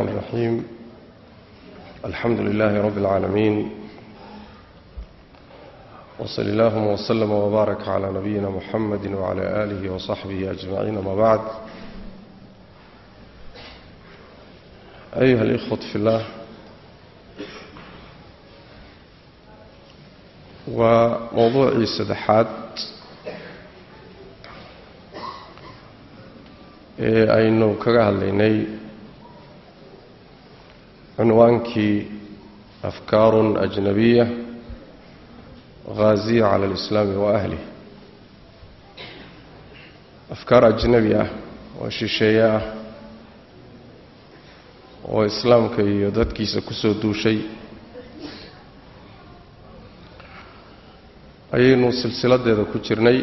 الرحمن الرحيم الحمد لله رب العالمين وصل اللهم وسلم وبارك على نبينا محمد وعلى آله وصحبه أجمعين ما بعد أيها الإخوة في الله وموضوعي السدحات ee aynu kaga hadlaynay cunwaankii afkaarun ajnabiya haaziya cala alislaami wa ahlih afkaar ajnabi ah oo shisheeye ah oo islaamka iyo dadkiisa ku soo duushay ayaynu silsiladeeda ku jirnay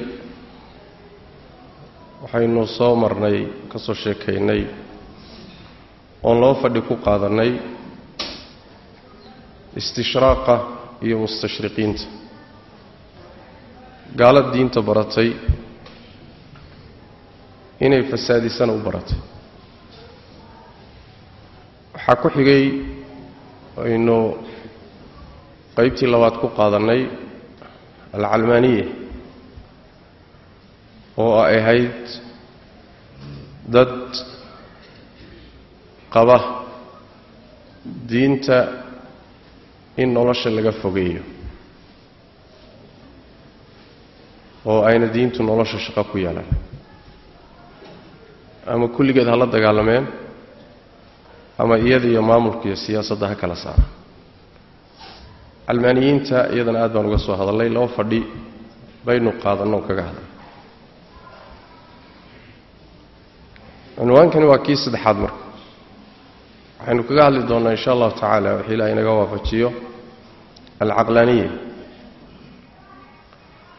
waxaynu soo marnay ka soo sheekaynay oon laba fadhi ku qaadannay istishraaqa iyo mustashriqiinta. Gaala diinta baratay inay fasaadisana u baratay. Waxaa ku xigay aynu qaybtii labaad ku qaadannay alcalmaaniya oo ay ahayd dad qaba diinta in nolosha laga fogeeyo. Oo ayna diintu nolosha shaqo ku yeelan ama kulligeed ha la dagaalameen ama iyada iyo maamulka iyo siyaasadda ha kala saara calmaaniyiinta iyadana aad baan uga soo hadallay laba fadhi baynu qaadanno kaga hadlay. Cunwaankani waa kii saddexaad marka waxaynu kaga hadli doonnaa insha allahu tacaala wix ilaah inaga waafajiyo. Alcaqlaaniya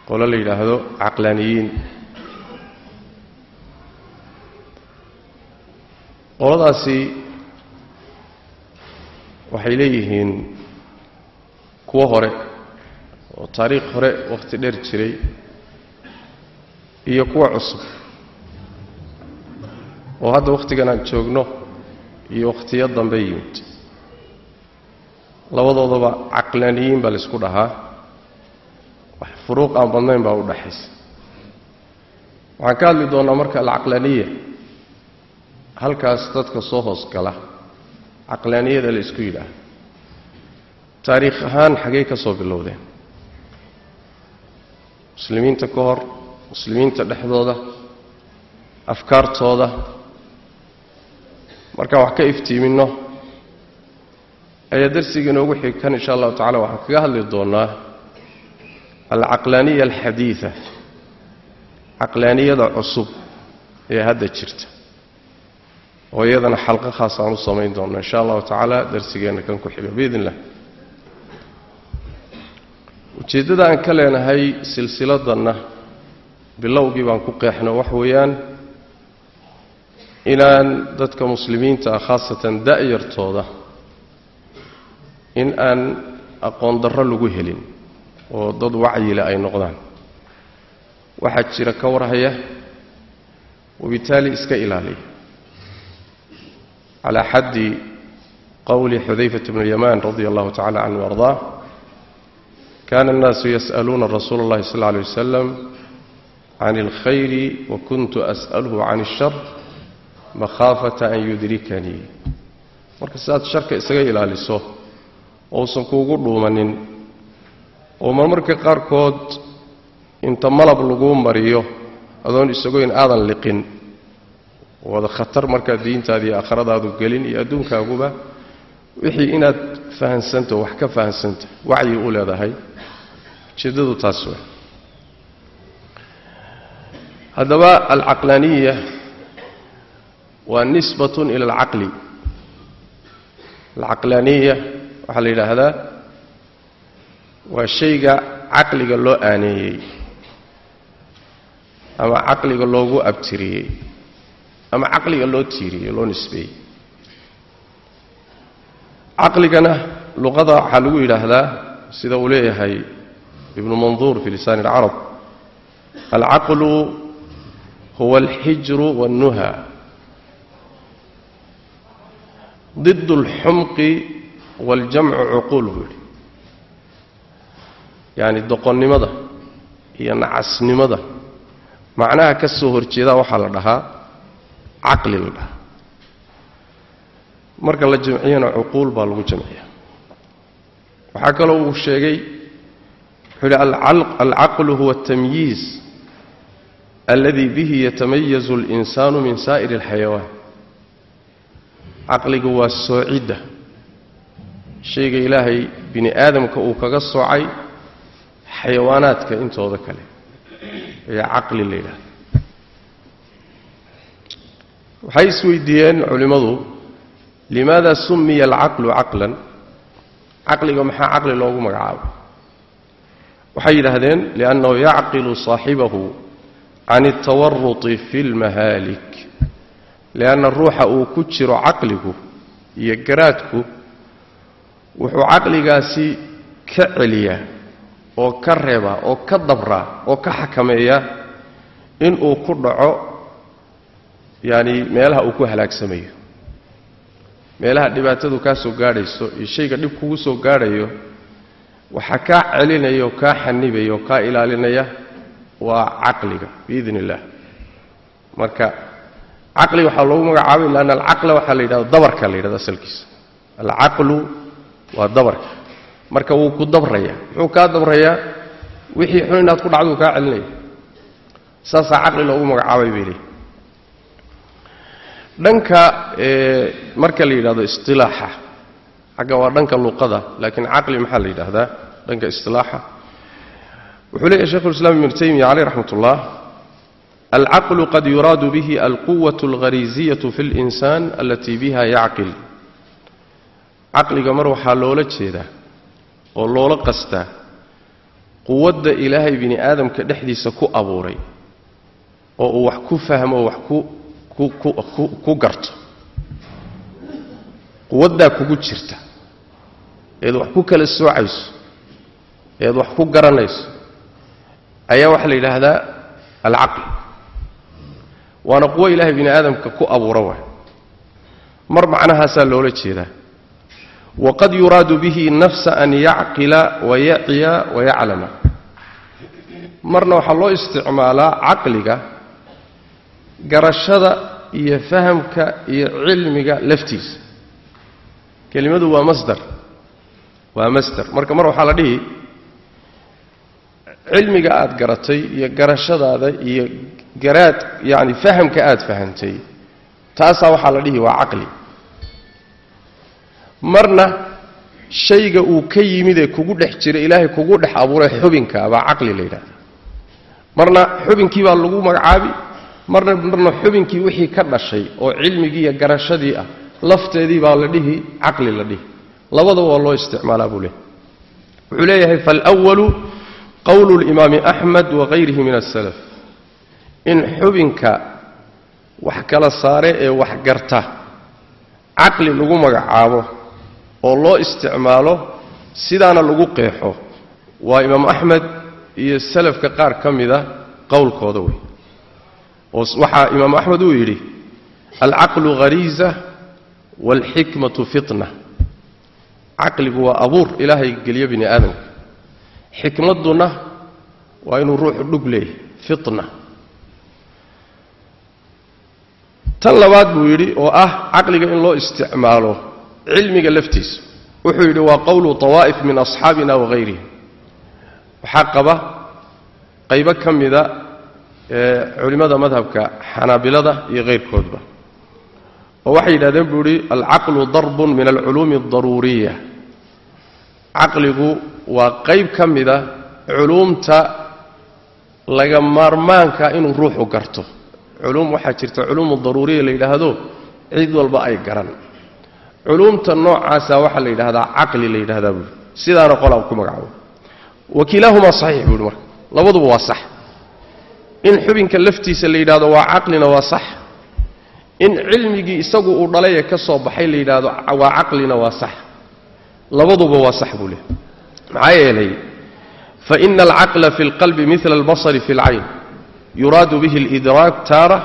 qolo la yidhaahdo caqlaaniyiin qoladaasi waxay leeyihiin kuwo hore oo taariikh hore wakhti dheer jiray iyo kuwa cusub. Oo hadda wakhtigan aan joogno iyo wakhtiyo dambe yimid labadoodaba caqlaaniyiin baa laysku dhahaa. Wax furuuq aan badnayn baa u dhaxaysa. Waxaan ka hadli doonnaa marka alcaqlaaniya halkaas dadka soo hoos gala. Caqlaaniyada la isku yidhaaha taariikh ahaan xaggey ka soo bilowdeen. Muslimiinta ka hor muslimiinta dhexdooda afkaartooda markaan wax ka iftiiminno. Ayaa darsiga inoogu xigkan insha allahu tacala waxaan kaga hadli doonnaa alcaqlaaniya alxadiida caqlaaniyada cusub ee hadda jirta. Oo iyadana xalqo khaas aan u samayn doonno insha allahu tacaala darsigeenna kan ku xiga biidn ujeeddada aan ka leenahay silsiladanna bilowgii baan ku qeexno wax weeyaan inaan dadka muslimiinta ah khaasatan da'yartooda in aan aqoon darro lagu helin oo dad wacyile ay noqdaan waxaa jira ka warhaya wabitaali iska ilaaliya calaa xaddi qowli xudayfat bn اlyamaan radi allahu tacala canhu ardaa kana الnaasu yas'aluuna rasuula اllahi sal lla alay wasalam can اlkhayri wakuntu as'alhu can الshar makhaafata an yudrikanii marka sidaad sharka isaga ilaaliso ousan kuugu dhuumanin oo marmarka qaarkood inta malab laguu mariyo adoon isagoyn aadan liqin wada khatar markaa diintaada iyo aakhiradaadu gelin iyo adduunkaaguba wixii inaad fahansanto wax ka fahansanta wacyi u leedahay ujeeddadu taas wey haddaba alcaqlaaniya waa nisbatun ila alcaqli alcaqlaaniya waxaa la yidhaahdaa waa shayga caqliga loo aaneeyey ama caqliga loogu abtiriyey ama caqliga loo tiiriyey loo nisbeeyey. Caqligana luqada waxaa lagu yidhaahdaa sida uu leeyahay ibnu manduur fi lisaan اlcarab alcaqlu huwa alxijru wاlnuha ضد الxumq wاljamcu cuquul buu yidhi yaani doqonnimada iyo nacasnimada macnaha ka soo horjeedaa waxaa la dhahaa caqli la dhahaa marka la jamciyana cuquul baa lagu jamciya waxaa kaloo uu sheegay wuxuu yidhi alcaqlu huwa الtamyiiz aladi bihi yatamayazu اlinsaanu min saa'ir اlxayawaan caqligu waa soocidda shayga ilaahay bini aadamka uu kaga soocay xayawaanaadka intooda kale ayaa caqli la yidhahda waxay isweydiiyeen culimmadu limaada sumiya alcaqlu caqlan? Caqliga maxaa caqli loogu magacaabay? Waxay yidhaahdeen liannahu yacqilu saaxibahu can altawaruti fi اlmahaalik lianna ruuxa uu ku jiro caqligu iyo garaadku wuxuu caqligaasi ka celiyaa oo ka reebaa oo ka dabraa oo ka xakameeyaa inuu ku dhaco yaani meelaha uu ku halaagsamayo. Meelaha dhibaatadu kaa soo gaadhayso iyo shayga dhib kugu soo gaadhayo waxaa kaa celinaya oo kaa xanibaya oo kaa ilaalinaya waa caqliga biidn illah marka caqliga waxaa loogu magacaabay lanna alcaqla waxaa la yidhahda dabarka la yidhahda asalkiisa. Alcaqlu waa dabarka. Marka wuu ku dabraya muxuu kaa dabrayaa? Wixii xun inaad ku dhacduu kaa celinaya. Saasaa caqli loogu magacaabay bay leeyihi dhanka marka la yidhahdo istilaaxa xagga waa dhanka luqada laakiin caqli maxaa la yidhaahdaa? Dhanka istilaaxa. Wuxuu leeyahy shekhu lislaam ibnu taymiya caleyh raxmat ullah alcaqlu qad yuraadu bihi alquwat alghariisiyatu fi linsaan allatii biha yacqil caqliga mar waxaa loola jeedaa oo loola qastaa quwadda ilaahay bini aadamka dhexdiisa ku abuuray oo uu wax ku fahmo oo wax ku ku garto quwaddaa kugu jirta eed wax ku kala soocayso eed wax ku garanayso ayaa waxaa la yidhaahdaa alcaql waana quwo ilaahay bini aadamka ku abuura waay. Mar macnahaasaa loola jeedaa. Waqad yuraadu bihi nafsa an yacqila wayaciya wayaclama marna waxaa loo isticmaalaa caqliga garashada iyo fahamka iyo cilmiga laftiisa. Kelimadu waa masdar waa masdar. Marka mar waxaa la dhihi cilmiga aad garatay iyo garashadaada iyo garaad yacni fahamka aad fahamtay taasaa waxaa la dhihi waa caqli. Marna shayga uu ka yimid ee kugu dhex jira ilaahay kugu dhex abuuray xubinka baa caqli la yidhahda marna xubinkii baa lagu magacaabi marna marna xubinkii wixii ka dhashay oo cilmigii iyo garashadii ah lafteedii baa la dhihi caqli la dhihi. Labadaba waa loo isticmaalaa buu leehay wuxuu leeyahay falwalu qowlu limaami axmed wagayrihi min asalaf in xubinka wax kala saare ee wax garta caqli lagu magacaabo oo loo isticmaalo sidaana lagu qeexo waa imaam axmed iyo salafka qaar ka mida qowlkooda wey oo waxaa imaam axmed uu yidhi alcaqlu hariiza waalxikmatu fitna caqligu waa abuur ilaahay geliyo bini aadamka xikmadduna waa inuu ruuxu dhug leeyahy fitna. Tan labaad buu yidhi oo ah caqliga in loo isticmaalo cilmiga laftiisa. Wuxuu yidhi waa qowlu tawaa'if min asxaabina wahayrihim waxaa qaba qaybo ka mida ee culimmada madhabka xanaabilada iyo hayrkoodba oo waxay yidhahdeen buu yidhi alcaqlu darbun min alculuumi aldaruuriya caqligu waa qayb ka mida culuumta laga maarmaanka inuu ruuxu garto. Culuum waxaa jirta culuumu daruuriya la yidhaahdo cid walba ay garan. Culuumta noocaasa waxaa la yidhahdaa caqli la yidhahdaa buui sidaana qolaa ku magacaabo. Wa kilaahumaa saxiix buuhi marka. Labaduba waa sax. In xubinka laftiisa la yidhahdo waa caqlina waa sax. In cilmigii isagu uu dhalaye ka soo baxay la yidhaahdo waa caqlina waa sax. Labaduba waa sax buu leh maxaa yeelay faina alcaqla fi اlqalbi mila albasari fi اlcayn yuraadu bihi اlidraak taara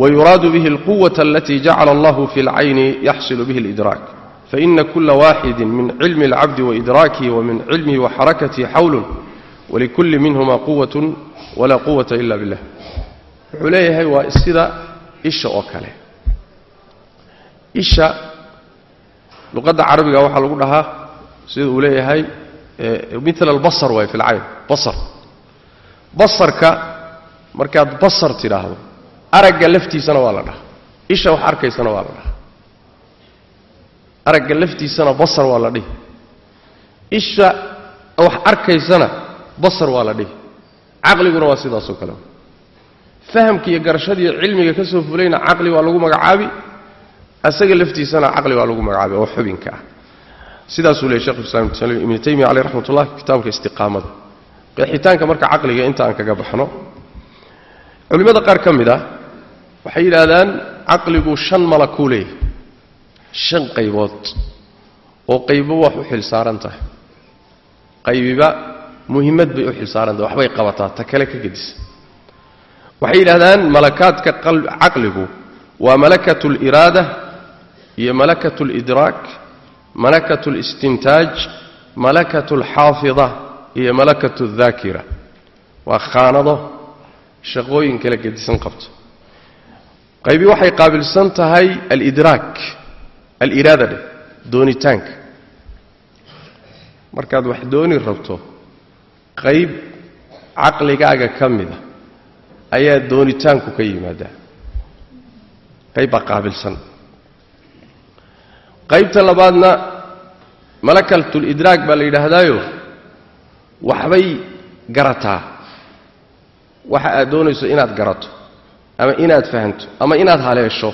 wayuraadu bihi alquwata alatii jacala allahu fi اlcayni yaxsilu bihi اlidraak faina kula waaxidi min cilmi اlcabdi waidraakihi wamin cilmihi waxarakatihi xawlun walikulli minhuma quwat walaa quwata ila billah wuxuu leeyahay waa sida isha oo kale isha luqadda carabiga waxaa lagu dhahaa sida uu leeyahay mila albasar waay fi lcayn basar. Basarka markaad basar tidhaahdo aragga laftiisana waa la dhahaa. Isha wax arkaysana waa la dhahaa. Aragga laftiisana basar waa la dhihi. Isha wax arkaysana basar waa la dhihi. Caqliguna waa sidaasoo kale. Fahamka iyo garashadiiyo cilmiga ka soo fulayna caqli waa lagu magacaabi asaga laftiisana caqli waa lagu magacaabi oo xubinka ah sidaasuu leeyay shekh islam ibnu taymiya caleyh raxmat ullah kitaabka istiqaamada. Qeexitaanka marka caqliga inta aan kaga baxno. Culimmada qaar ka mid ah waxay yidhaahdaan caqligu shan malakuu leeyahy shan qaybood oo qaybo wax u xilsaaran tahay. Qaybiba muhimmad bay u xilsaaran tahay waxbay qabataa ta kale ka gedisa waxay yidhahdaan malakaadka caqligu waa malakatu aliraada iyo malakatu alidraak malakatu alistintaaj malakatu alxaafida iyo malakatu aldaakira waa khaanado shaqooyin kala gedisan qabto. Qaybi waxay qaabilsan tahay alidraak aliraada dheh doonitaanka. Markaad wax dooni rabto qayb caqligaaga ka mida ayaa doonitaanku ka yimaadaa. Qayb baa qaabilsan qaybta labaadna malakatulidraag baa la yidhaahdaayo waxbay garataa. Waxa aad doonayso inaad garato ama inaad fahanto ama inaad haleesho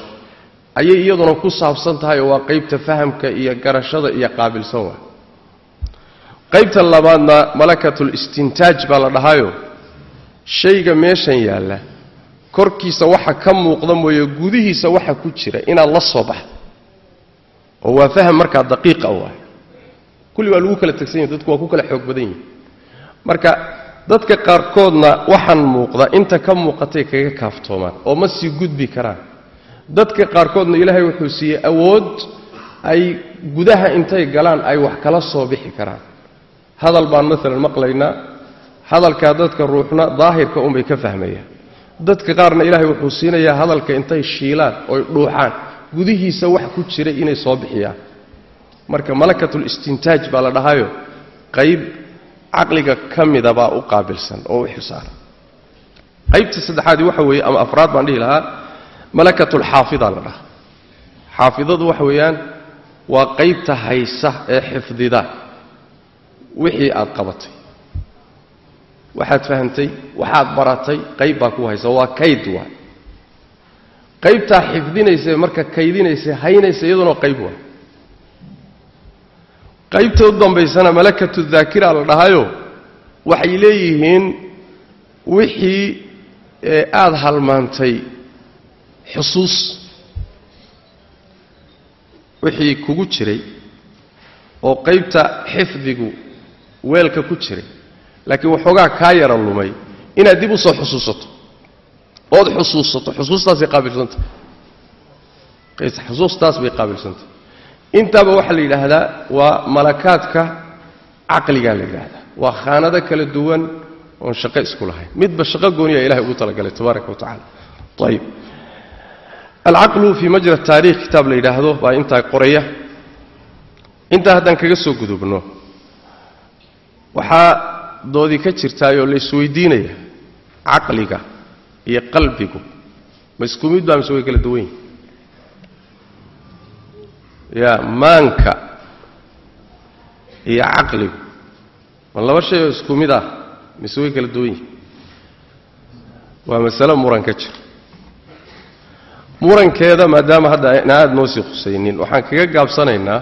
ayay iyaduna ku saabsan tahay oo waa qaybta fahamka iyo garashada iyo qaabilsan waa. Qaybta labaadna malakatulistintaaj baa la dhahaayo shayga meeshan yaalla korkiisa waxa ka muuqda mooye gudihiisa waxa ku jira inaad la soo baxdo oo waa faham markaa daqiiqa waay kulli waa lagu kala tegsan yahi dadku waa ku kala xoog badan yihiin marka dadka qaarkoodna waxaan muuqda inta ka muuqatay kaga kaaftoomaan oo ma sii gudbi karaan. Dadka qaarkoodna ilaahay wuxuu siiyey awood ay gudaha intay galaan ay wax kala soo bixi karaan. Hadal baan maalan maqlaynaa hadalkaa dadka ruuxna daahirka unbay ka fahmayaan. Dadka qaarna ilaahay wuxuu siinayaa hadalka intay shiilaan oy dhuuxaan gudihiisa wax ku jira inay soo bixiyaan. Marka malakatulistintaaj baa la dhahayo qayb caqliga ka mida baa u qaabilsan oo u xisaaran qaybta saddexaadii waxa weeye ama afraad baan dhihi lahaa malakatulxaafida la dhaha xaafidadu waxa weeyaan waa qaybta haysa ee xifdida wixii aad qabatay. Waxaad fahantay waxaad baratay qayb baa ku haysa waa kayd waay qaybtaa xifdinaysa marka kaydinaysa haynaysa iyaduna qayb waay qaybta u dambaysana malakatu daakira la dhahayo waxay leeyihiin wixii aada halmaantay. Xusuus. Wixii kugu jiray oo qaybta xifdigu weelka ku jiray. Laakiin waxoogaa kaa yara lumay. Inaad dib u soo xusuusato ood xusuusato xusuustaasay qaabilsantah. Xusuustaas bay qaabilsantah. Intaaba waxaa la yidhaahdaa waa malakaadka caqligaa la yidhaahdaa. Waa khaanado kala duwan oon shaqo isku lahayn. Midba shaqo gooniya ilahay ugu talagalay tabaaraka wa tacala ayib alcaqlu fii majra taarikh kitaab la yidhaahdo baa intaa qoraya. Intaa haddaan kaga soo gudubno waxaa doodii ka jirtaayoo la isweydiinaya caqliga iyo qalbigu. Ma isku mid baa mise way kala duwan yihiin ya maanka iyo caqligu. Ma laba shay oo isku mid ah mise way kala duwan yihiin waa masalo muran ka jira. Murankeeda maadaama hadda ayna aada noo sii khusaynin waxaan kaga gaabsanaynaa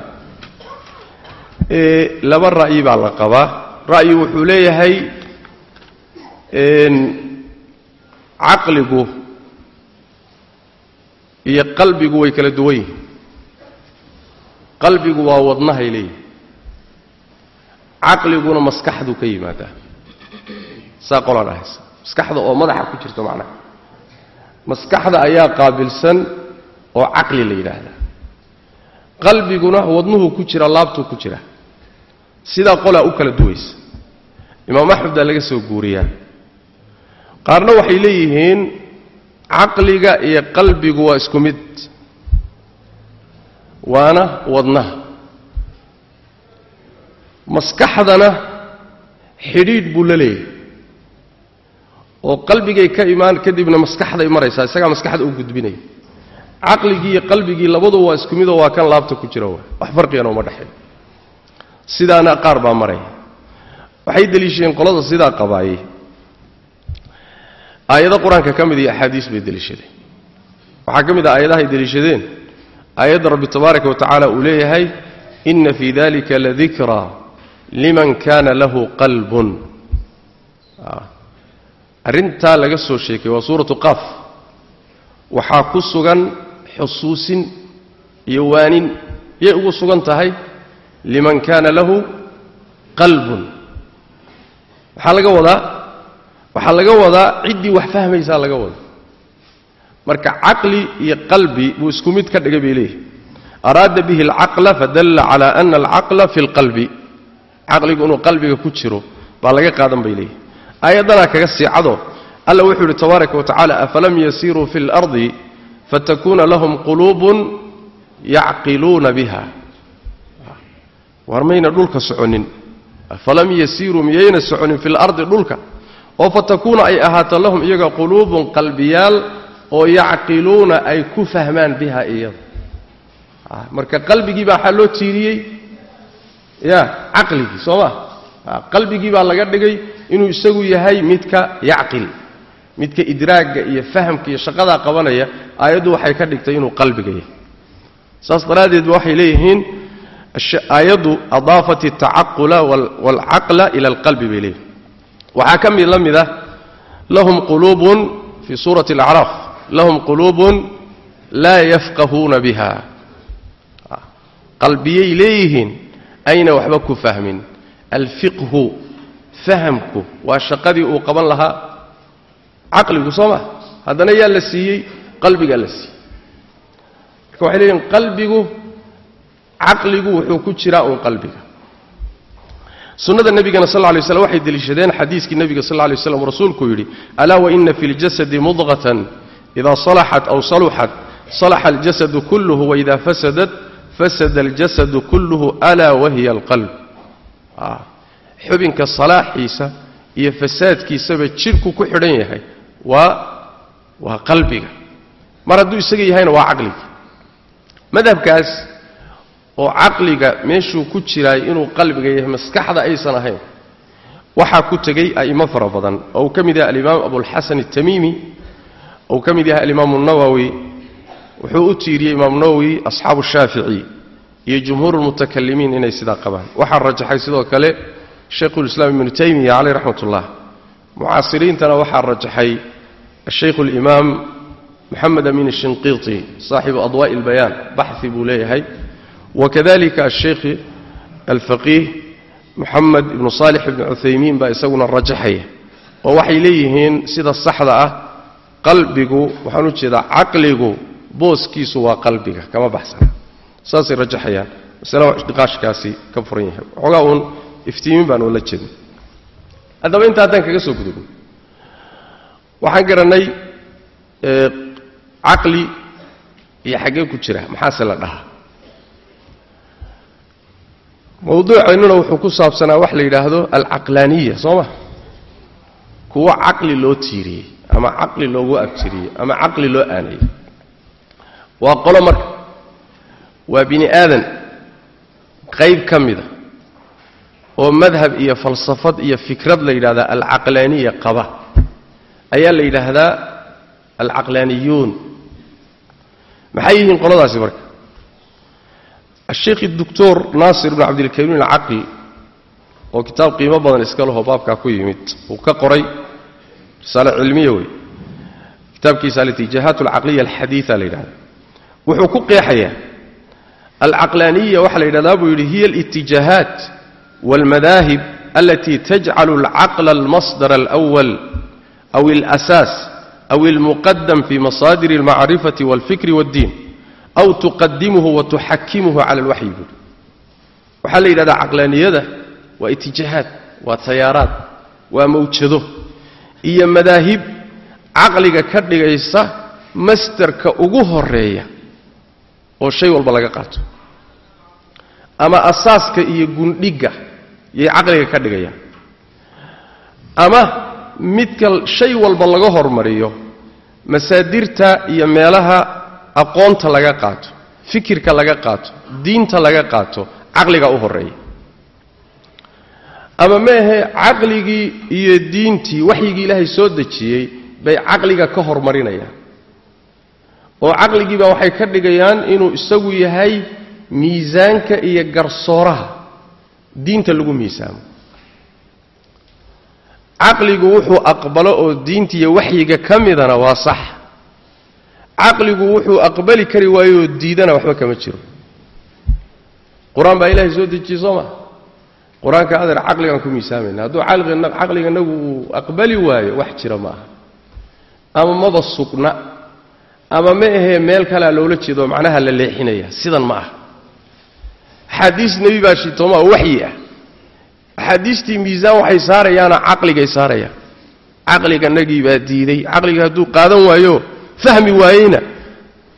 laba ra'yi baa la qabaa. Ra'yi wuxuu leeyahay caqligu iyo qalbigu way kala duwan yihiin. Qalbigu waa wadnahay leeyihi caqliguna maskaxdu ka yimaadaa. Saa qolaa dhahaysa maskaxda oo madaxa ku jirta macnaha maskaxda ayaa qaabilsan oo caqli la yidhaahdaa qalbiguna wadnuhu ku jira laabtuu ku jira. Sidaa qolaa u kala duwaysa. Imaam axmed baa laga soo guuriyaa qaarna waxay leeyihiin caqliga iyo qalbigu waa isku mid. Waana wadnaha maskaxdana xidhiidh buu la leeyahay. Oo qalbigay ka imaan kadibna maskaxday maraysaa isagaa maskaxda u gudbinaya caqligii iyo qalbigii labadu waa isku midoo waa kan laabta ku jira waa. Wax farqigana uma dhexeeyo sidaana qaar baa maraya waxay deliishadeen qolada sidaa qabaayey aayado qur'aanka ka mid iyo axaadiis bay deliishadeen waxaa ka mid ah aayadahay deliishadeen aayadda rabbi tabaaraka wa tacaala uu leeyahay inna fii dalika ladikraa liman kaana lahu qalbun. Arrintaa laga soo sheekay waa suuratu qaaf waxaa ku sugan xusuusin iyo waanin yay ugu sugan tahay liman kaana lahu qalbun. Waxaa laga wadaa waxaa laga wadaa ciddii wax fahmaysaa laga wada marka caqli iyo qalbi buu isku mid ka dhigay bay leeyihi araada bihi alcaqla fadalla cala ana alcaqla fi lqalbi caqligu inuu qalbiga ku jiro baa laga qaadan bay leeyihi aayaddanaa kaga sii cado. Alla wuxuu yidhi tabaaraka wa tacala afalam yasiiruu fi اlardi fatakuna lahum quluubun yacqiluuna biha. War mayna dhulka soconin. Afalam yasiiruu miyayna soconin fi lardi dhulka oo fatakuuna ay ahaato lahum iyaga quluubun qalbiyaal oo yacqiluuna ay ku fahmaan biha iyada marka qalbigii baa waxaa loo tiiriyey. Ya caqligii soo ma? Qalbigii baa laga dhigay inuu isagu yahay midka yacqil midka idraagga iyo fahamka iyo shaqadaa qabanaya aayaddu waxay ka dhigtay inuu qalbiga yahay. Saas daraaddeed ba waxay leeyihiin aayaddu adaafat altacaqula waalcaqla ila alqalbi bay leeyihiin waxaa ka mid la mid ah lahum quluubun fii suurati alacraaf lahum quluubun laa yafqahuuna biha. Qalbiyay leeyihiin ayna waxba ku fahmin. Alfiqhu fahamku waa shaqadii uu qaban lahaa. Caqligu soo ma haddana yaa la siiyey qalbigaa la siiyey. Marka waxay leeyihiin qalbigu caqligu wuxuu ku jiraa uun qalbiga sunnada nebigana sal lay slam waxay deliishadeen xadiiskii nebiga sal lay slam rasuulku yidhi alaa waina fi ljasadi mudqatan ida salaxat aw saluxat salaxa aljasadu kulluhu waida fasadat fasada aljasadu kulluhu alaa wahiya alqalb. Xubinka salaaxiisa iyo fasaadkiisaba jidhku ku xidhan yahay waa waa qalbiga. Mar hadduu isaga yahayna waa caqliga. Madhabkaas oo caqliga meeshuu ku jiraay inuu qalbiga yahay maskaxda aysan ahayn. Waxaa ku tegey a'imo fara badan oo uu ka mid yahay alimaam abulxasan altamiimi oo uu ka mid yahay alimaamu nawowi wuxuu u tiiriyey imaamu nawowi asxaabu shaafici iyo jumhuuru lmutakalimiin inay sidaa qabaan. Waxaa rajaxay sidoo kale shaykhulislaam ibnu taymiya caleyh raxmat ullah mucaasiriintana waxaa rajaxay ashaykhu alimaam moxamed amin ashinqiiti saaxibu adwaa'i albayaan baxi buu leeyahay wakadalika ashaykhi alfaqiih moxamed ibnu saalix ibnu cuthaymiin baa isaguna rajaxaya oo waxay leeyihiin sida saxda ah qalbigu waxaan u jeedaa caqligu booskiisu waa qalbiga kama baxsana saasay rajaxayaan masale niqaashkaasi ka furan yahay waxoogaa uun iftiimin baan ula jeednay haddaba inta haddaan kaga soo gudubno waxaan garannay caqli iyo xaggee ku jira maxaase la dhahaa mawduuceennuna wuxuu ku saabsanaa wax la yidhaahdo alcaqlaaniya soo ma? Kuwo caqli loo tiiriyey ama caqli loogu abtiriyey ama caqli loo aanayey waa qolo marka. Waa bini aadan qayb ka mida oo madhab iyo falsafad iyo fikrad la yidhahdaa alcaqlaaniya qaba. Ayaa la yidhaahdaa alcaqlaaniyuun. Maxay yihiin qoladaasi marka asheikh doctor naasir bn cabdilkariim alcaqli oo kitaab qiimo badan iska leho baabkaa ku yimid. Uu ka qoray risaale cilmiya wey kitaabkiisa alitijahaat alcaqliya alxadiida la yidhahda wuxuu ku qeexayaa alcaqlaaniya waxaa la yidhahdaa buu yidhi hiya alitijaahaat walmadaahib alati tajcalu alcaqla almasdar alأwal aw alasaas aw ilmuqadam fi masaadir almacrifati walfikri waaddiin aw tuqadimuhu wa tuxakimuhu cala alwaxyi buuri waxaa la yidhahdaa caqlaaniyada waa itijaahaad waa tayaaraad waa mawjado iyo madaahib caqliga ka dhigaysa masderka ugu horreeya oo shay walba laga qaato. Ama asaaska iyo gundhigga yay caqliga ka dhigayaan. Ama midka shay walba laga hormariyo masaadirta iyo meelaha aqoonta laga qaato fikirka laga qaato diinta laga qaato caqliga u horreeya ama maahe caqligii iyo diintii waxyigii ilaahay soo dejiyey bay caqliga ka hormarinayaan. Oo caqligii baa waxay ka dhigayaan inuu isagu yahay miisaanka iyo garsooraha diinta lagu miisaamo. Caqligu wuxuu aqbalo oo diintiiyo waxyiga ka midana waa sax caqligu wuxuu aqbali kari waayo oo diidana waxba kama jiro. Qur'aan baa ilaahay soo dejiyey soo maa qur'aanka adeer caqligaan ku miisaamayna hadduu caqliganagu uu aqbali waayo wax jira ma aha. Ama maba sugna ama ma ahee meel kalea loola jeedo macnaha la leexinaya sidan ma aha. Axaadiis nebi baa shitooma oo waxyi ah. Axaadiistii miisaan waxay saarayaana caqligay saarayaan. Caqliganagii baa diiday caqliga hadduu qaadan waayo fahmi waayeyna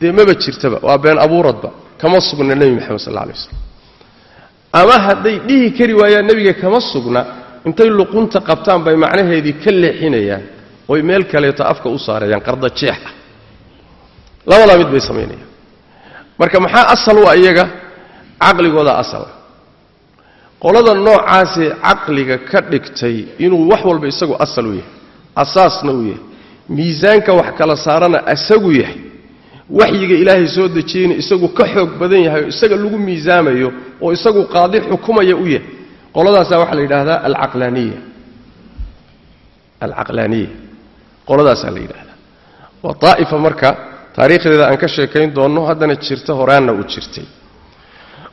dee maba jirtaba. Waa been abuuradba kama sugna nebi moxamed sal alla alay ama hadday dhihi kari waayaan nebiga kama sugna intay luqunta qabtaan bay macnaheedii ka leexinayaan oy meel kaleeto afka u saarayaan qarda jeex ah. Labadaa mid bay samaynayaan. Marka maxaa asal u ah iyaga? Caqligooda asala qolada noocaasee caqliga ka dhigtay inuu wax walba isagu asal u yahay asaasna u yahay miisaanka wax kala saarana isagu yahay waxyiga ilaahay soo dejiyeyna isagu ka xoog badan yahay oo isaga lagu miisaamayo oo isagu qaadi xukumaya u yahay qoladaasaa waxaa la yidhaahdaa alcaqlaaniya alcaqlaaniya qoladaasaa la yidhahdaa waa daa'ifa marka taariikhdeeda aan ka sheekayn doonno haddana jirta horaanna u jirtay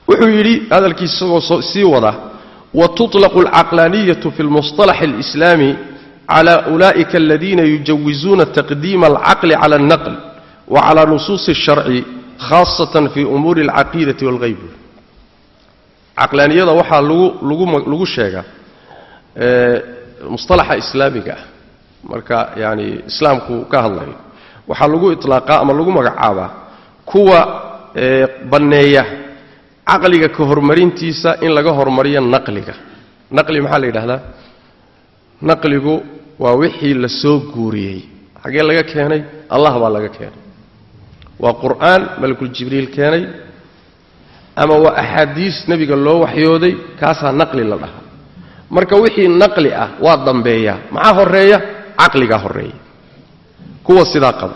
wuxuu yidhi hadalkiis isagoo sii wada watuطlaqu alcaqlaaniyatu fi lmusطalax اlislaami cla ulaa'ika aladiina yujawizuuna taqdiima alcaqli cala alnaql wa cala nusuusi اsharci khaasatan fi umuuri alcaqiidati walghayb caqlaaniyada waxaa lagu sheega musalaxa islaamiga ah marka yani islaamku ka hadlayo waxaa lagu ilaaqaa ama lagu magacaabaa kuwa banneeya caqliga ka horumarintiisa in laga horumariyo naqliga naqli maxaa la yidhahdaa naqligu waa wixii la soo guuriyey. Xaggee laga keenay? Allah baa laga keenay. Waa qur'aan malakul jibriil keenay ama waa axaadiis nebiga loo waxyooday kaasaa naqli la dhahaa. Marka wixii naqli ah waa dambeeyaa maxaa horreeya caqligaa horreeya kuwa sidaa qaba.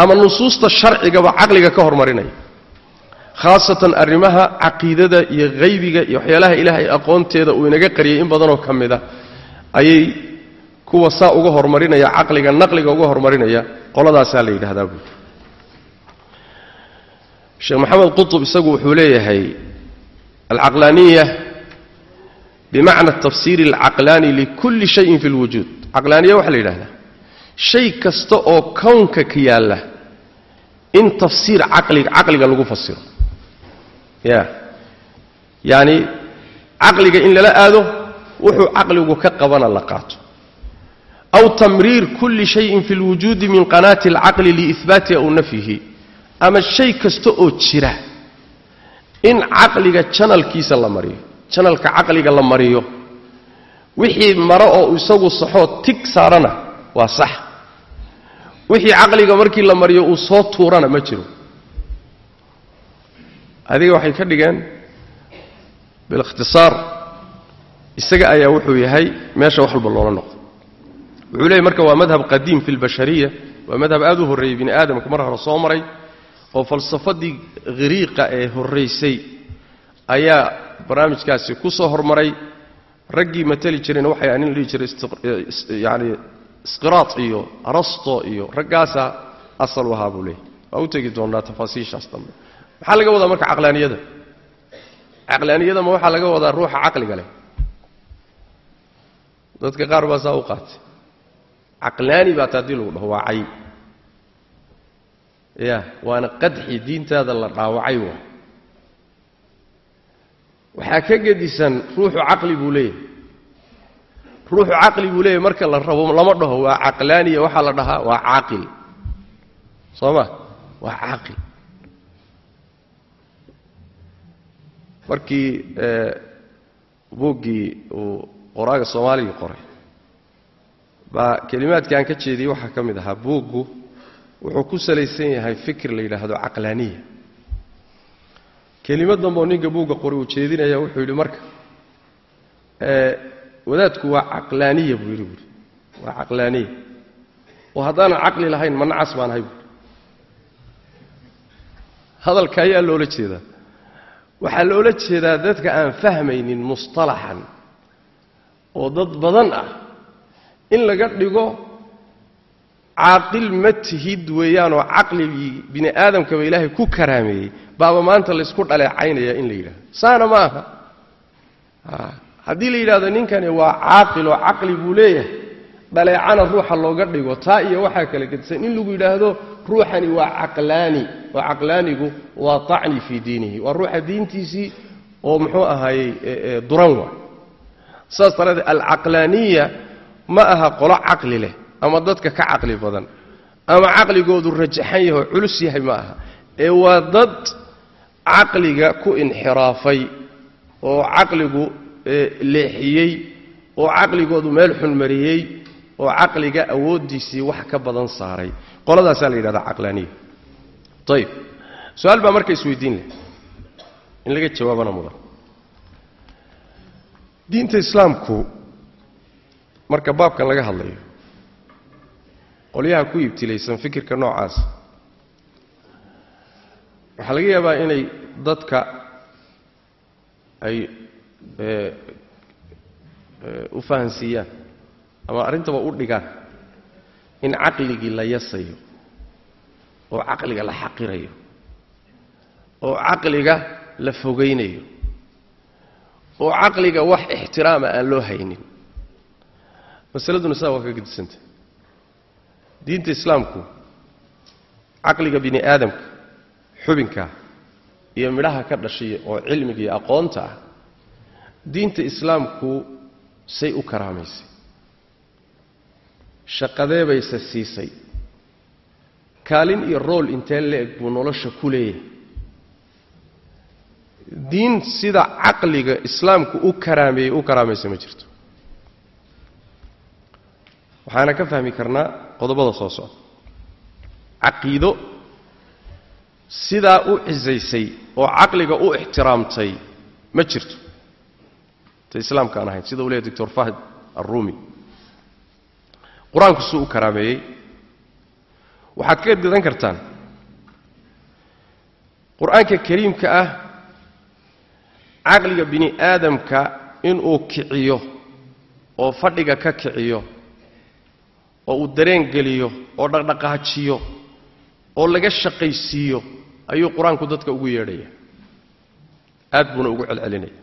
Ama nusuusta sharcigaba caqliga ka hormarinaya. Khaasatan arrimaha caqiidada iyo haybiga iyo waxyaalaha ilaahay aqoonteeda uu inaga qariyay in badanoo ka mida ayay kuwa saa uga hormarinaya caqliga naqliga uga hormarinaya qoladaasaa la yidhahdaa buuri sheekh maxamed qutub isagu wuxuu leeyahay alcaqlaaniya bimacna tafsiiri alcaqlaani likulli shayin fi lwujuud caqlaaniya waxaa la yidhahdaa shay kasta oo kownka ka yaalla in tafsiir caqliga caqliga lagu fasiro. Ya yacani caqliga in lala aado wuxuu caqligu ka qabana la qaato aw tamriir kulli shayin fi lwujuudi min qanaati alcaqli liihbaati aw nafyihi ama shay kasta oo jira in caqliga janalkiisa la mariyo janalka caqliga la mariyo wixii maro oo isagu saxoo tig saarana waa sax wixii caqliga markii la mariyo uu soo tuurana ma jiro adiga waxay ka dhigeen bilikhtisaar isaga ayaa wuxuu yahay meesha wax walba loola noqdo wuxuu leeyay marka waa madhab qadiim fi lbashariya waa madhab aad u horreeyey bini aadamka mar hore soo maray oo falsafadii hiriiqa ee horraysay ayaa barnaamijkaasi ku soo hormaray. Raggii mateli jirayna waxay nin dhihi jiray yani isqiraad iyo arasto iyo raggaasaa asal u ahaa buu leeyay waa u tegi doonnaa tafaasiishaas dambe. Maxaa laga wadaa marka caqlaaniyada caqlaaniyada ma waxaa laga wadaa ruuxa caqliga leh. Dadka qaar baa saa u qaatay caqlaani baa ta haddii lagu dhaho waa cay ya waana qadxi diintaada la dhaawacay waa waxaa ka gedisan ruuxu caqli buu leeyahay. Ruuxu caqli buu leeyahay marka la rabo lama dhaho waa caqlaaniya waxaa la dhahaa waa caaqil. Soo ma? Waa caaqil. Markii buuggii uu qoraaga soomaaliga qoray baa kelimaadkii aan ka jeediyey waxaa ka mid ahaa buuggu. Wuxuu ku salaysan yahay fikir la yidhaahdo caqlaaniya. Kelimad damboo ninka buugga qoray uu jeedinaya wuxuu yidhi marka wadaadku waa caqlaaniya buu yidhi buuri waa caqlaaniya. Oo haddaanan caqli lahayn ma nacas baan ahay buuri hadalka ayaa loola jeedaa. Waxaa loola jeedaa dadka aan fahmaynin mustalaxan oo dad badan ah in laga dhigo caaqil ma tihid weeyaanoo caqligii bini aadamkaba ilaahay ku karaameeyey. Baaba maanta laysku dhaleecaynaya in la yidhahdo saana ma aha. Haddii la yidhahdo ninkani waa caaqil oo caqli buu leeyahay dhaleecana ruuxa looga dhigo. Taa iyo waxaa kala gedisan in lagu yidhaahdo ruuxani waa caqlaani oo caqlaanigu waa tacni fii diinihi. Waa ruuxa diintiisii oo muxuu ahaayey duran wa saas daraadee alcaqlaaniya ma aha qolo caqli leh ama dadka ka caqli badan ama caqligoodu rajaxan yahay oo culus yahay ma aha. Ee waa dad caqliga ku inxiraafay oo caqligu leexiyey oo caqligoodu meel xun mariyey oo caqliga awooddiisii wax ka badan saaray. Qoladaasaa la yidhahdaa caqlaaniya. Ayib su'aal baa marka isweydiin leh. In laga jawaabana mudan. Diinta islaamku marka baabkan laga hadlayo qolyaha ku ibtilaysan fikirka noocaas waxaa laga yaabaa inay dadka ay u fahansiiyaan ama arrintaba u dhigaan in caqligii la yasayo oo caqliga la xaqirayo oo caqliga la fogaynayo oo caqliga wax ixtiraama aan loo haynin masaladuna sidaa waa ka gedisantah diinta islaamku caqliga bini aadamka xubinkaa iyo midhaha ka dhashay oo cilmiga iyo aqoonta ah diinta islaamku say u karaamaysay shaqadeebayse siisay. Kaalin iyo rool intee la-eg buu nolosha ku leeyahay. Diin sida caqliga islaamku u karaameeyey u karaamaysa ma jirto waxaana ka fahmi karnaa qodobada soo socda. Caqiido sidaa u cisaysay oo caqliga u ixtiraamtay ma jirto. Ta islaamka aan ahayn sida uu leeyahy doctor fahd arrumi. Qur'aanku suu u karaameeyey. Waxaad ka gadan kartaan qur'aanka kariimka ah caqliga bini aadamka inuu kiciyo oo fadhiga ka kiciyo oo uu dareen geliyo oo dhaqdhaqaajiyo oo laga shaqaysiiyo ayuu qur'aanku dadka ugu yeedhaya. Aad buuna ugu celcelinaya.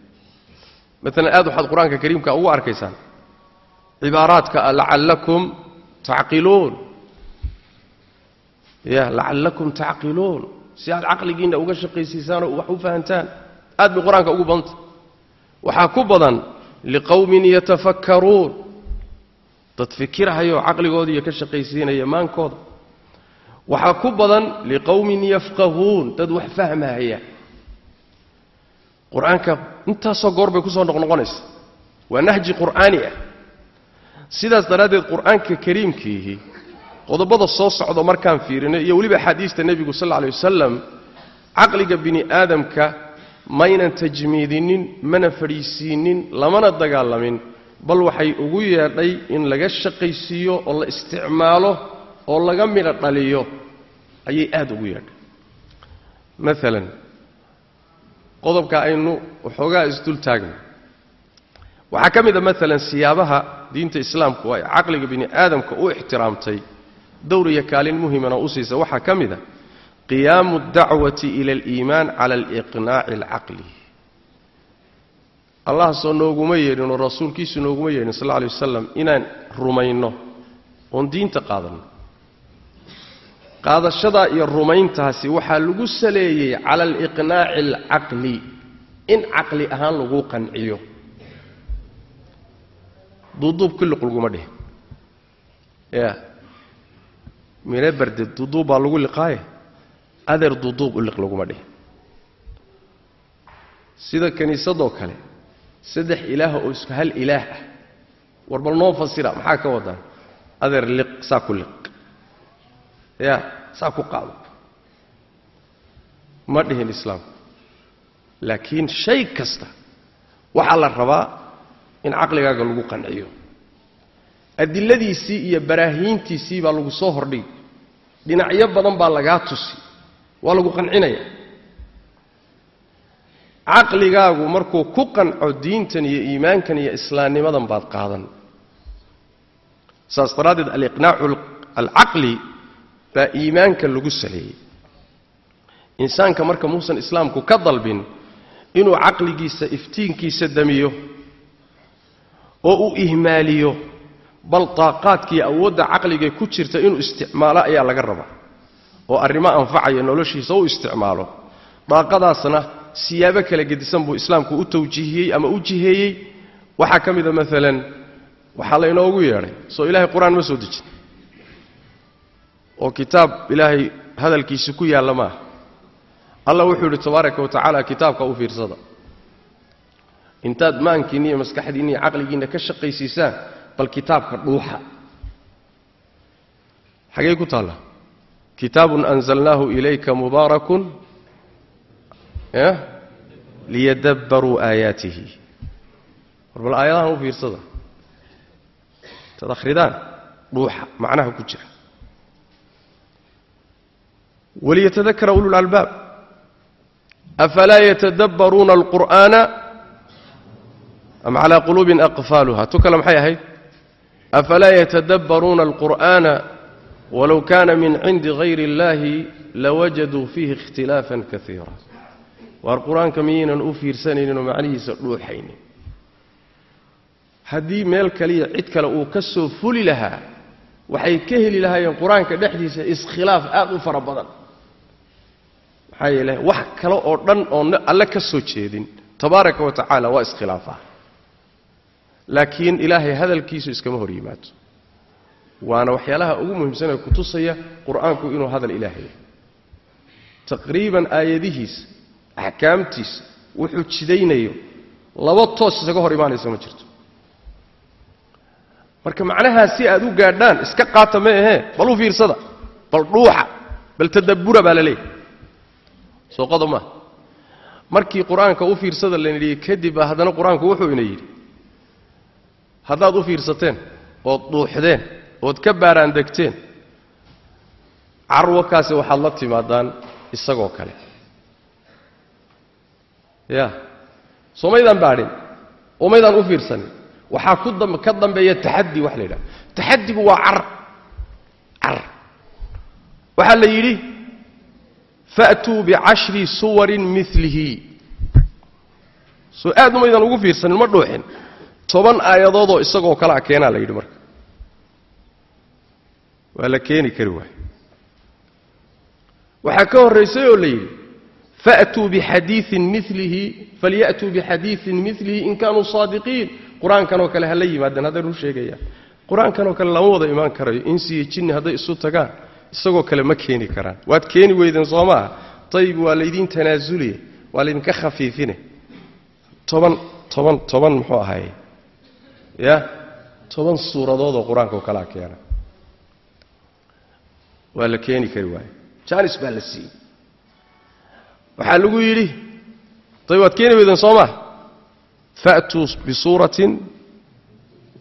Maalan aad waxaad qur'aanka kariimka ugu arkaysaan. Cibaaraadka ah lacallakum tacqiluun. Ya lacallakum tacqiluun. Si aad caqligiinna uga shaqaysiisaanoo wax u fahantaan aad bay qur'aanka ugu badanta waxaa ku badan liqowmin yatafakkaruun dad fikirahayoo caqligoodiiyo ka shaqaysiinaya maankooda. Waxaa ku badan liqowmin yafqahuun dad wax fahmahaya qur'aanka intaasoo goor bay ku soo noqnoqonaysa waa nahji qur'aani ah. Sidaas daraaddeed qur'aanka kariimkiihi qodobada soo socdo markaan fiirino iyo weliba axaadiista nebigu sal lla alay wasalam caqliga bini aadamka maynan tajmiidinin mana fadhiisiinin lamana dagaalamin bal waxay ugu yeedhay in laga shaqaysiiyo oo la isticmaalo oo laga midho dhaliyo. Ayay aad ugu yeedhay. Maalan qodobka aynu waxoogaa isdul taagno waxaa ka mid a maalan siyaabaha diinta islaamku ay caqliga bini aadamka u ixtiraamtay dowr iyo kaalin muhimana u siisa. Waxaa ka mid a qiyaamu اdacwati ila aliimaan cala aliqnaaci alcaqli allah nooguma yeedhin oo rasuulkiisu nooguma yeedhin sal alay wasalam inaan rumayno oon diinta qaadan qaadashadaa iyo rumayntaasi waxaa lagu saleeyey cala aliqnaaci alcaqli in caqli ahaan lagu qanciyo. Duuduub kulliq laguma dhihin ya mire barde duuduub baa lagu liqaaye? Adeer duuduub u liq laguma dhihin sida kiniisadoo kale saddex ilaah oo isku hal ilaah ah. War bal noo fasira maxaa ka wadaan adeer liq saa ku liq. Ya saa ku qaado. Ma dhihin islaamku laakiin shay kasta waxaa la rabaa in caqligaaga lagu qanciyo. Adiladiisii iyo baraahiintiisii baa lagu soo hordhigi dhinacyo badan baa lagaa tusi. Waa lagu qancinaya caqligaagu markuu ku qanco diintan iyo iimaankan iyo islaamnimadan baad qaadan. Saas daraaddeed aliqnaacu alcaqli baa iimaanka lagu saleeyey insaanka marka muusan islaamku ka dalbin inuu caqligiisa iftiinkiisa damiyo oo uu ihmaaliyo bal daaqaadkiiyo awoodda caqliga ku jirta inuu isticmaalo ayaa laga rabaa. Oo arrimo anfacaya noloshiisa u isticmaalo. Daaqadaasna siyaabo kala gedisan buu islaamku u tawjiihiyey ama u jiheeyey. Waxaa ka mida maalan waxaa la inoogu yeedhay soo ilaahay qur'aan ma soo dejin. Oo kitaab ilaahay hadalkiisi ku yaalla maaha allah wuxuu yidhi tabaaraka wa tacaala kitaabka u fiirsada. Intaad maankiinni iyo maskaxdiinni iyo caqligiinna ka shaqaysiisaan bal kitaabka dhuuxa. Xagee ku taalla? Kitaabun anzalnaahu ilayka mubaarakun liyadabbaruu aayaatihi war bal aayadahan u fiirsada. Intaad akhridaan dhuuxa macnaha ku jira. Waliyatadakara ululalbaab afalaa yatadabbaruuna alqur'aana? Am calaa quluubin aqfaaluha tu kale maxay ahayd? Afalaa yatadabbaruuna alqur'aana? Walow kaana min cindi hayri اllahi lawajaduu fiihi ikhtilaafan kaiira waar qur'aanka miyaynan u fiirsanaynin oo macnihiisa dhuuxaynin. Haddii meel kaliya cid kale uu ka soo fuli lahaa waxay ka heli lahaayeen qur'aanka dhexdiisa iskhilaaf aad u fara badan. Maxaa yeele wax kale oo dhan oon alle ka soo jeedin tabaaraka wa tacaala waa iskhilaafah laakiin ilaahay hadalkiisu iskama hor yimaado waana waxyaalaha ugu muhiimsanee kutusaya qur'aanku inuu hadal ilaahay taqriiban aayadihiisa axkaamtiisa wuxuu jidaynayo laba toos isaga hor imaanaysa ma jirto. Marka macnahaa si aad u gaadhaan iska qaata ma ahee bal u fiirsada bal dhuuxa bal tadabbura baa la leeyahy soo qodob maaha markii qur'aanka u fiirsada la nidhi kadib baa haddana qur'aanku wuxuu ina yidhi haddaad u fiirsateen ood dhuuxdeen ood ka baaraan degteen waxaad la timaadaan isagoo kale ya. Soo maydaan baadhin? Oo maydaan u fiirsanin waxaa ku ka dambeeya taxadi wax la yidhaha. Taxadigu waa car. Car. Waxaa la yidhi fa'tuu bicashri suwarin milihi soo aad umaydaan ugu fiirsanin ma dhuuxin. Toban aayadoodoo isagoo kalea keenaa la yidhi marka. Waa la keeni kari waay waxaa ka horraysay oo la yidhi fa'tuu bixadiiin milihi falyaأtuu bixadiiin milihi in kaanuu saadiqiin qur'aankanoo kale ha la yimaadeen hadday run sheegayaan qur'aankanoo kale lama wada imaan karayo insiiyo jinni hadday isu tagaan isagoo kale ma keeni karaan waad keeni weydeen soo maaha waa laydiin tanaasuliye waa laydinka khafiifine toban toban toban muxuu ahaye ya toban suuradoodoo qur'aanka oo keena waa la keeni kari waaye jaanis baa la siiyey waxaa lagu yidhi ayb waad keeni weydeen soo maa fa'tuu bisuuratin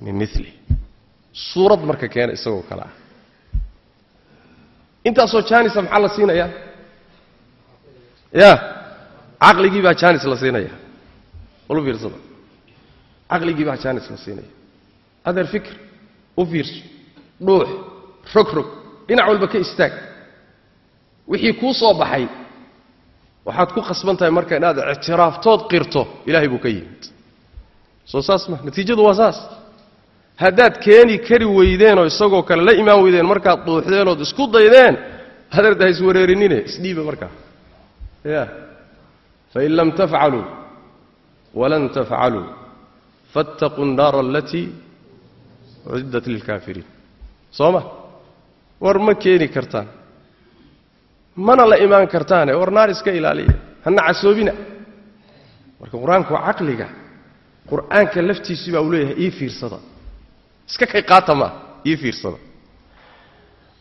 min mili suurad marka keena isagoo kale ah. Intaasoo jaanisa maxaa la siinayaa? Ya caqligii baa jaanis la siinaya walu fiirsada caqligii baa jaanis la siinaya adeer fikr u fiirso dhuux rog rog dhinac walba ka istaag. Wixii kuu soo baxay waxaad ku khasban tahay marka inaad ictiraaftood qirto ilaahay buu ka yimid. Soo saas ma natiijadu waa saas. Haddaad keeni kari weydeenoo isagoo kale la imaan weydeen markaad duuxdeen ood isku daydeen adeertaa iswareerinine isdhiiba markaa ya. Fain lam tafcaluu walan tafcaluu faataquu annaara alatii uciddat lilkaafiriin soo ma? War ma keeni kartaan mana la imaan kartaane war naar iska ilaaliya hana casoobina. Marka qur'aanku caqliga. Qur'aanka laftiisii baa uu leeyahay ii fiirsada. Iska kay qaata maa ii fiirsada.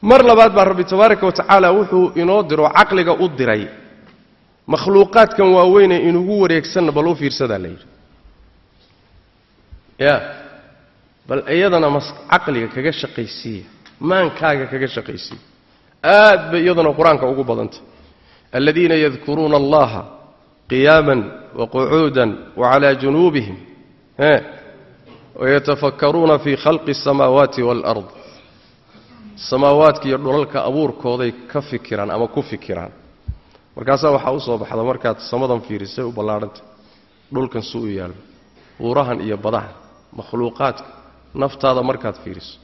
Mar labaad baa rabbi tabaaraka wa tacaala wuxuu inoo diro caqliga u diray. Makhluuqaadkan waaweyne inugu wareegsanna bal u fiirsadaa la yidhi. Ya bal iyadana caqliga kaga shaqaysiiya. Maankaaga kaga shaqaysiiya aad bay iyaduna qur'aanka ugu badantay. Aladiina yadkuruuna allaha qiyaama waqucuuda wacalaa junuubihim wayatafakkaruuna fii khalqi asamaawaati waalard samaawaadka iyo dhulalka abuurkooday ka fikiraan ama ku fikiraan. Markaasaa waxaa u soo baxda markaad samadan fiirisay u ballaadhantay dhulkan su u yaallo buurahan iyo badahan makhluuqaadka naftaada markaad fiiriso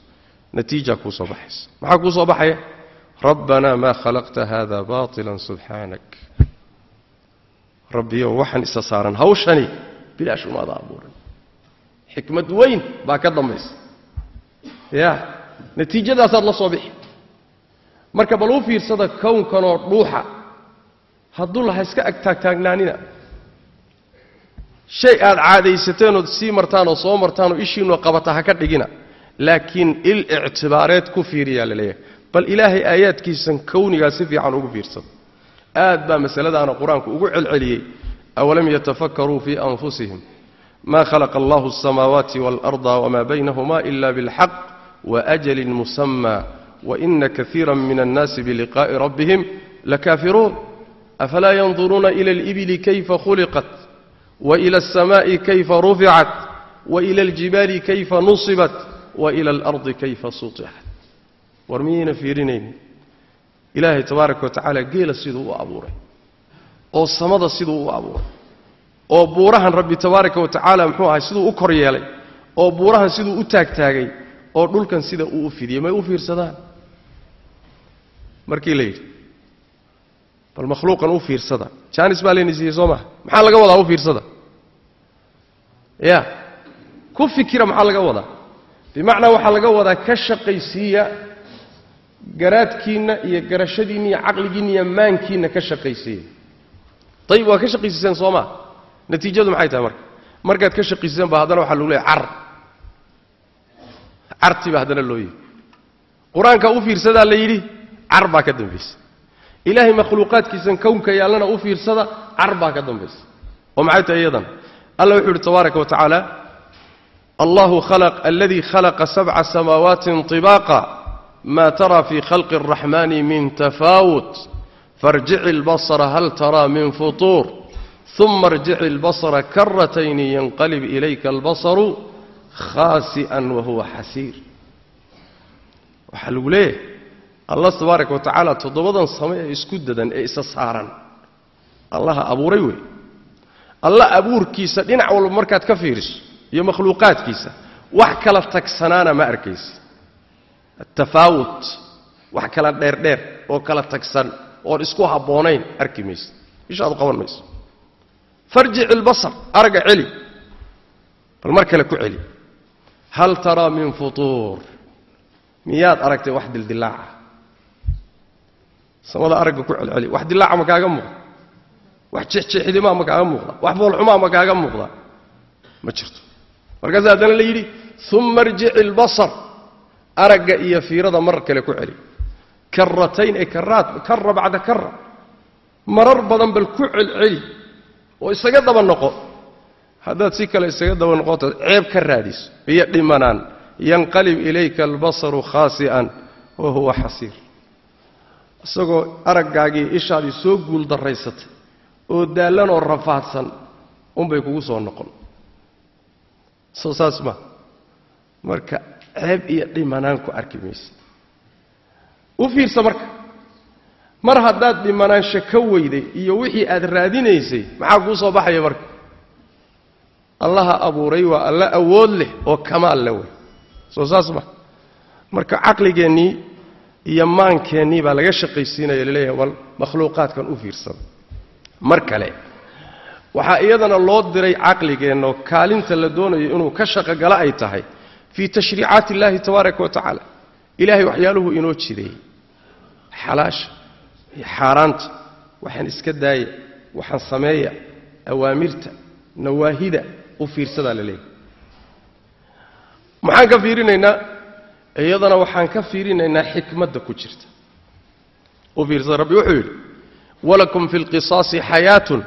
natiija kuu soo baxaysa. Maxaa kuu soo baxaya rabbanaa maa khalaqta hada baطila subxaanak rabbiyo waxaan isa saaran hawshani bilaash umaada abuuran xikmad weyn baa ka dambaysa ya natiijadaasaad la soo bixi. Marka bal u fiirsada kownkanoo dhuuxa hadduu laha iska agtaagtaagnaanina shay aad caadaysateenood sii martaan oo soo martaan oo ishiinoo qabata ha ka dhigina laakiin il ictibaareed ku fiiriyaa la leeyahay bal ilaahay aayaadkiisan kownigaa si fiican ugu fiirsada aad baa masaladaana qur'aanku ugu celceliyey awalam yatafakkaruu fii anfusihim ma khalaqa allahu asamaawaati waalarda wma baynahuma ila bilxaq waajalin musama waina kaiira min annaasi biliqa'i rabbihim lakaafiruun. Afalaa yanduruuna ila alibili kayfa khuliqat waila alsamaai kayfa ruficat waila aljibaali kayfa nusibat waila alardi kayfa sutixat war miyayna fiirinaynin ilaahay tabaaraka wa tacaala geela siduu u abuuray. Oo samada siduu u abuuray. Oo buurahan rabbi tabaaraka wa tacaala muxuu ahay siduu u kor yeelay. Oo buurahan siduu u taagtaagay oo dhulkan sida uu u fidiyey. May u fiirsadaan? Markii la yidhi bal makhluuqan u fiirsada. Jaanis baa layna siiyey soo maha maxaa laga wadaa u fiirsada? Ya ku fikira maxaa laga wadaa? Bimacnaa waxaa laga wadaa ka shaqaysiiya garaadkiinna iyo garashadiinna iyo caqligiinna iyo maankiinna ka shaqaysiiya ayib waa ka shaqaysiiseen soo maa natiijadu maxay tahay marka? Markaad ka shaqaysiseen baa haddana waxaa lagu leeyahy car. Carti baa haddana loo yidhi. Qur'aanka u fiirsadaa la yidhi car baa ka dambaysa ilaahay makhluuqaadkiisan kownka yaallana u fiirsada car baa ka dambaysa oo maxay tahay iyadana alla wuxuu yidhi tabaaraka wa allahu aladii khalaqa sabca samaawaati طibaaqa maa taraa fii khalqi اraxmaani min tafaawut farjic ilbasra hal taraa min futuur uma arjic ilbasra karatayni yanqalib ilayka albasaru khaasi'an wahuwa xasiir waxaa lagu leeyahay allah tabaaraka wa tacaala toddobadan same ee isku dadan ee isa saaran allaha abuuray wey allah abuurkiisa dhinac walba markaad ka fiiriso iyo makhluuqaadkiisa wax kala tagsanaana ma arkaysa atafaawut wax kala dheerdheer oo kala tagsan oon isku habboonayn. Arki maysa ishaadu qaban mayso farjic ilbasar aragga celi. Bal mar kale ku celi. Hal taraa min futuur. Miyaad aragtay wax dildilaaca? Samada aragga ku celceli wax dilaaca ma kaaga muuqda? Wax jeexjeexidimaa ma kaaga muuqda? Wax foolxumaa ma kaaga muuqda? Ma jirto. Markaasa haddana la aragga iyo fiirada mar kale ku celi. Karatayn ay karaad kara bacda kara marar badan bal ku celceli oo isaga daba noqo. Haddaad si kale isaga daba noqoto ceeb ka raadiso iyo dhimanaan. Yanqalib ilayka albasaru khaasi'an wa huwa xasiir. Isagoo araggaagii ishaadii soo guul daraysatay oo daallanoo rafaadsan unbay kugu soo noqon. Soo saas ma. Marka ceeb iyo dhimanaan ku arki maysa u fiirsa marka. Mar haddaad dhimanaansho ka weyday iyo wixii aad raadinaysay maxaa kuu soo baxaya marka? Allaha abuuray waa alla awood leh oo kamaal le wey. Soo saas ma. Marka caqligeennii iyo maankeennii baa laga shaqaysiinaya la leeyahay wal makhluuqaadkan u fiirsada. Mar kale waxaa iyadana loo diray caqligeenna oo kaalinta la doonayo inuu ka shaqogalo ay tahay fii tashriicaati illaahi tabaaraka wa ilaahay waxyaaluhu inoo jireeyey xalaasha iyo xaaraanta waxaan iska daaya waxaan sameeya awaamirta nawaahida u fiirsadaa la leeyahay maxaan ka fiirinaynaa iyadana waxaan ka fiirinaynaa xikmadda ku jirta u fiirsada rabbi wuxuu yidhi walakum fi lqisaasi xayaatun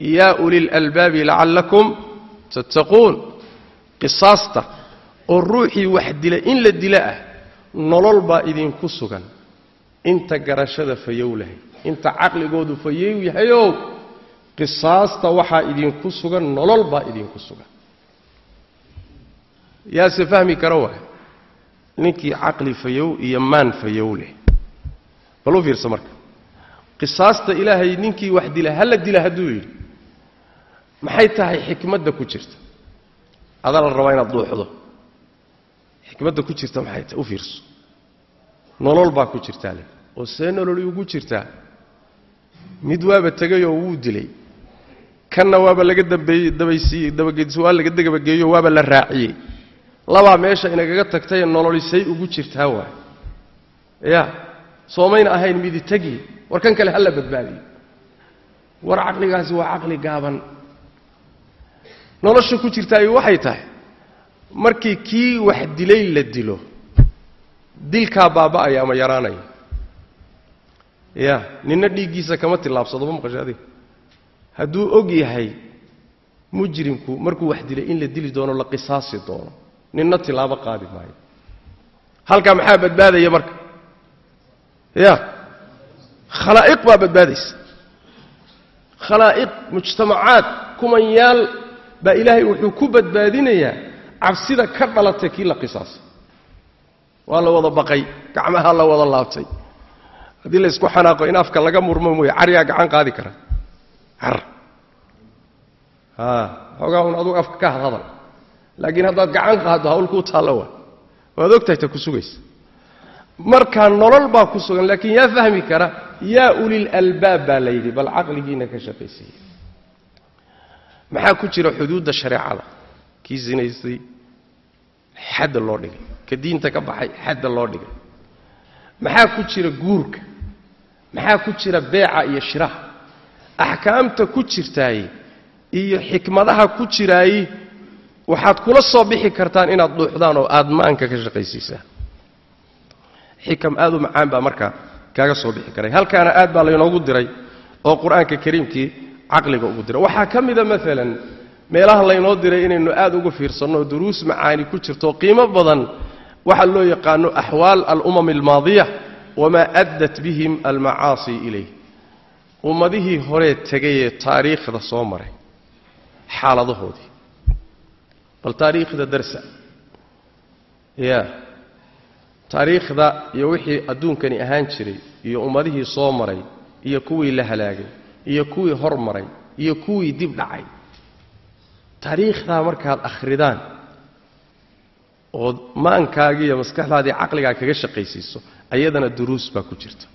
yaa uli lalbaabi lacallakum tattaquun qisaasta oo ruuxii wax dila in la dila ah nolol baa idinku sugan. Inta garashada fayow lahay inta caqligoodu fayow yahayow qisaasta waxaa idinku sugan nolol baa idinku sugan. Yaase fahmi kara waay? Ninkii caqli fayow iyo maan fayow leh. Bal u fiirsa marka. Qisaasta ilaahay ninkii wax dila hala dila hadduu yidhi maxay tahay xikmadda ku jirta? Adaa la rabaa inaad duuxdo xikmadda ku jirta maxay tahay? U fiirso. Nolol baa ku jirtaa le oo see nololi ugu jirtaa mid waaba tegayoo wuu dilay. Kanna waaba laga dambeeyey dabaysiiyey dabagedis waa laga dabageeyo waaba la raaciyey. Labaa meesha inagaga tagtaye nololisay ugu jirtaa waay. Ya soomayna ahayn midi tegi war kan kale hala badbaadiyo war caqligaasi waa caqli gaaban. Nolosha ku jirtaayo waxay tahay markii kii wax dilay la dilo dilkaa baaba'aya ama yaraanaya ya ninna dhiiggiisa kama tillaabsado ma maqasha adiga? Hadduu og yahay mujrimku markuu wax dilay in la dili doono la qisaasi doono ninna tilaabo qaadi maayo. Halkaa maxaa badbaadaya marka? Ya khalaa'iq baa badbaadaysa. Khalaa'iq mujtamacaad kumanyaal baa ilaahay wuxuu ku badbaadinayaa cabsida ka dhalatay kii la qisaasay. Waa la wada baqay gacmaha la wada laabtay. Haddii la isku xanaaqo in afka laga murmo mooye caryaa gacan qaadi kara. Car a xoogaa un adugu afka ka hadhadal laakiin haddaad gacan qaaddo hawl kuu taallo waa. Waad ogtahay ta ku sugaysa. Markaa nolol baa ku sugan laakiin yaa fahmi kara yaa ulil albaab baa la yidhi bal caqligiina ka shaqaysiiya. Maxaa ku jira xuduudda shareecada kii sinaystay xadda loo dhigay. Ka diinta ka baxay xadda loo dhigay. Maxaa ku jira guurka? Maxaa ku jira beeca iyo shiraha? Axkaamta ku jirtaay iyo xikmadaha ku jiraay waxaad kula soo bixi kartaan inaad dhuuxdaan oo aad maanka ka shaqaysiisaan xikam aad u macaan baa markaa kaaga soo bixi karay. Halkaana aad baa laynoogu diray oo qur'aanka kariimkii caqliga ugu diray. Waxaa ka mida maalan meelaha laynoo diray inaynu aad ugu fiirsanno duruus macaani ku jirto qiimo badan waxa loo yaqaano axwaal alumam almaadiya wamaa addat bihim almacaasi ilayh. Ummadihii horee tegayee taariikhda soo maray xaaladahoodii. Bal taariikhda darsa. Ya taariikhda iyo wixii adduunkani ahaan jiray iyo ummadihii soo maray iyo kuwii la halaagay iyo kuwii hor maray iyo kuwii dib dhacay taariikhdaa markaad akhridaan ood maankaagii iyo maskaxdaadii caqligaa kaga shaqaysiiso ayadana duruus baa ku jirta.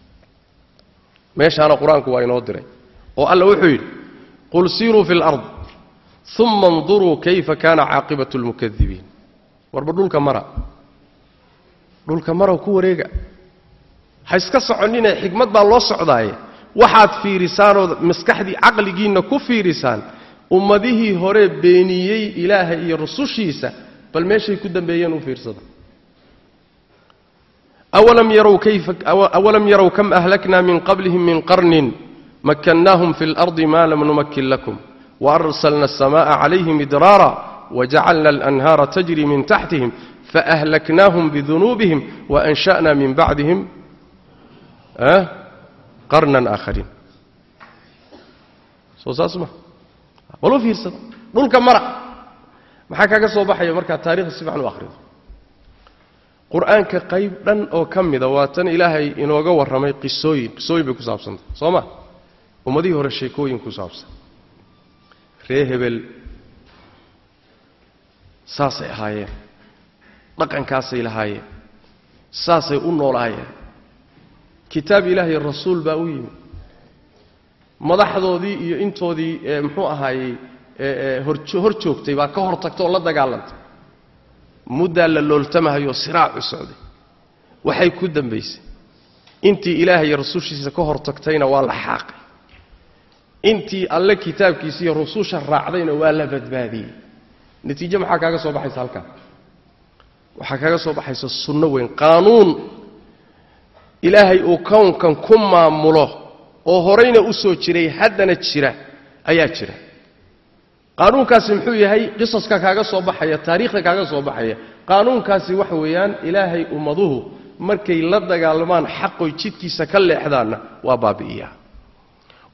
Meeshaana qur'aanku waa inoo diray oo alla wuxuu yidhi qul siiruu fi lard uma اnduruu kayfa kaana caaqibatu اlmukadibiin warba dhulka mara. Dhulka maraw ku wareega. Ha iska soconine xikmad baa loo socdaaye. Waxaad fiirisaanood maskaxdii caqligiinna ku fiirisaan ummadihii hore beeniyey ilaahay iyo rusushiisa bal meeshay ku dambeeyeen u fiirsada awalam yarow kam ahlakna min qablihim min qarnin makannaahum fi اlardi ma lam numakin lakum وأرسلنا السماء عليهم إدرارا وجعلنا الأنهار تجري من تحتهم فأهلكناهم بذنوبهم وأنشأنا من بعدهم أه؟ قرنا آخرين soo saas ma walu fiirsada dhulka mara. Maxaa kaaga soo baxaya markaad taarikhda si fiican u akhrido qur'aanka qayb dhan oo ka mida waa tan ilaahay inooga warramay qisooyin. Qisooyin bay ku saabsantah soo ma? Ummadihii hore sheekooyin ku saabsan. Ree hebel. Saasay ahaayeen. Dhaqankaasay lahaayeen. Saasay u noolaayeen. Kitaab ilaahay rasuul baa u yimi madaxdoodii iyo intoodii muxuu ahaayey hor joogtay baa ka hor tagta oo la dagaalantay. Muddaa la looltamahayoo siraacu socday. Waxay ku dambaysay. Intii ilaahay rasuushiisa ka hor tagtayna waa la xaaqay. Intii alle kitaabkiisa iyo rususha raacdayna waa la badbaadiyey. Natiijo maxaa kaaga soo baxaysa halkaa waxaa kaaga soo baxaysa sunno weyn qaanuun. Ilaahay uu kownkan ku maamulo oo horayna u soo jiray haddana jira ayaa jira. Qaanuunkaasi muxuu yahay? Qisaska kaaga soo baxaya taariikhda kaaga soo baxaya. Qaanuunkaasi waxa weeyaan ilaahay ummaduhu markay la dagaalmaan xaqoy jidkiisa ka leexdaanna waa baabi'iyaa.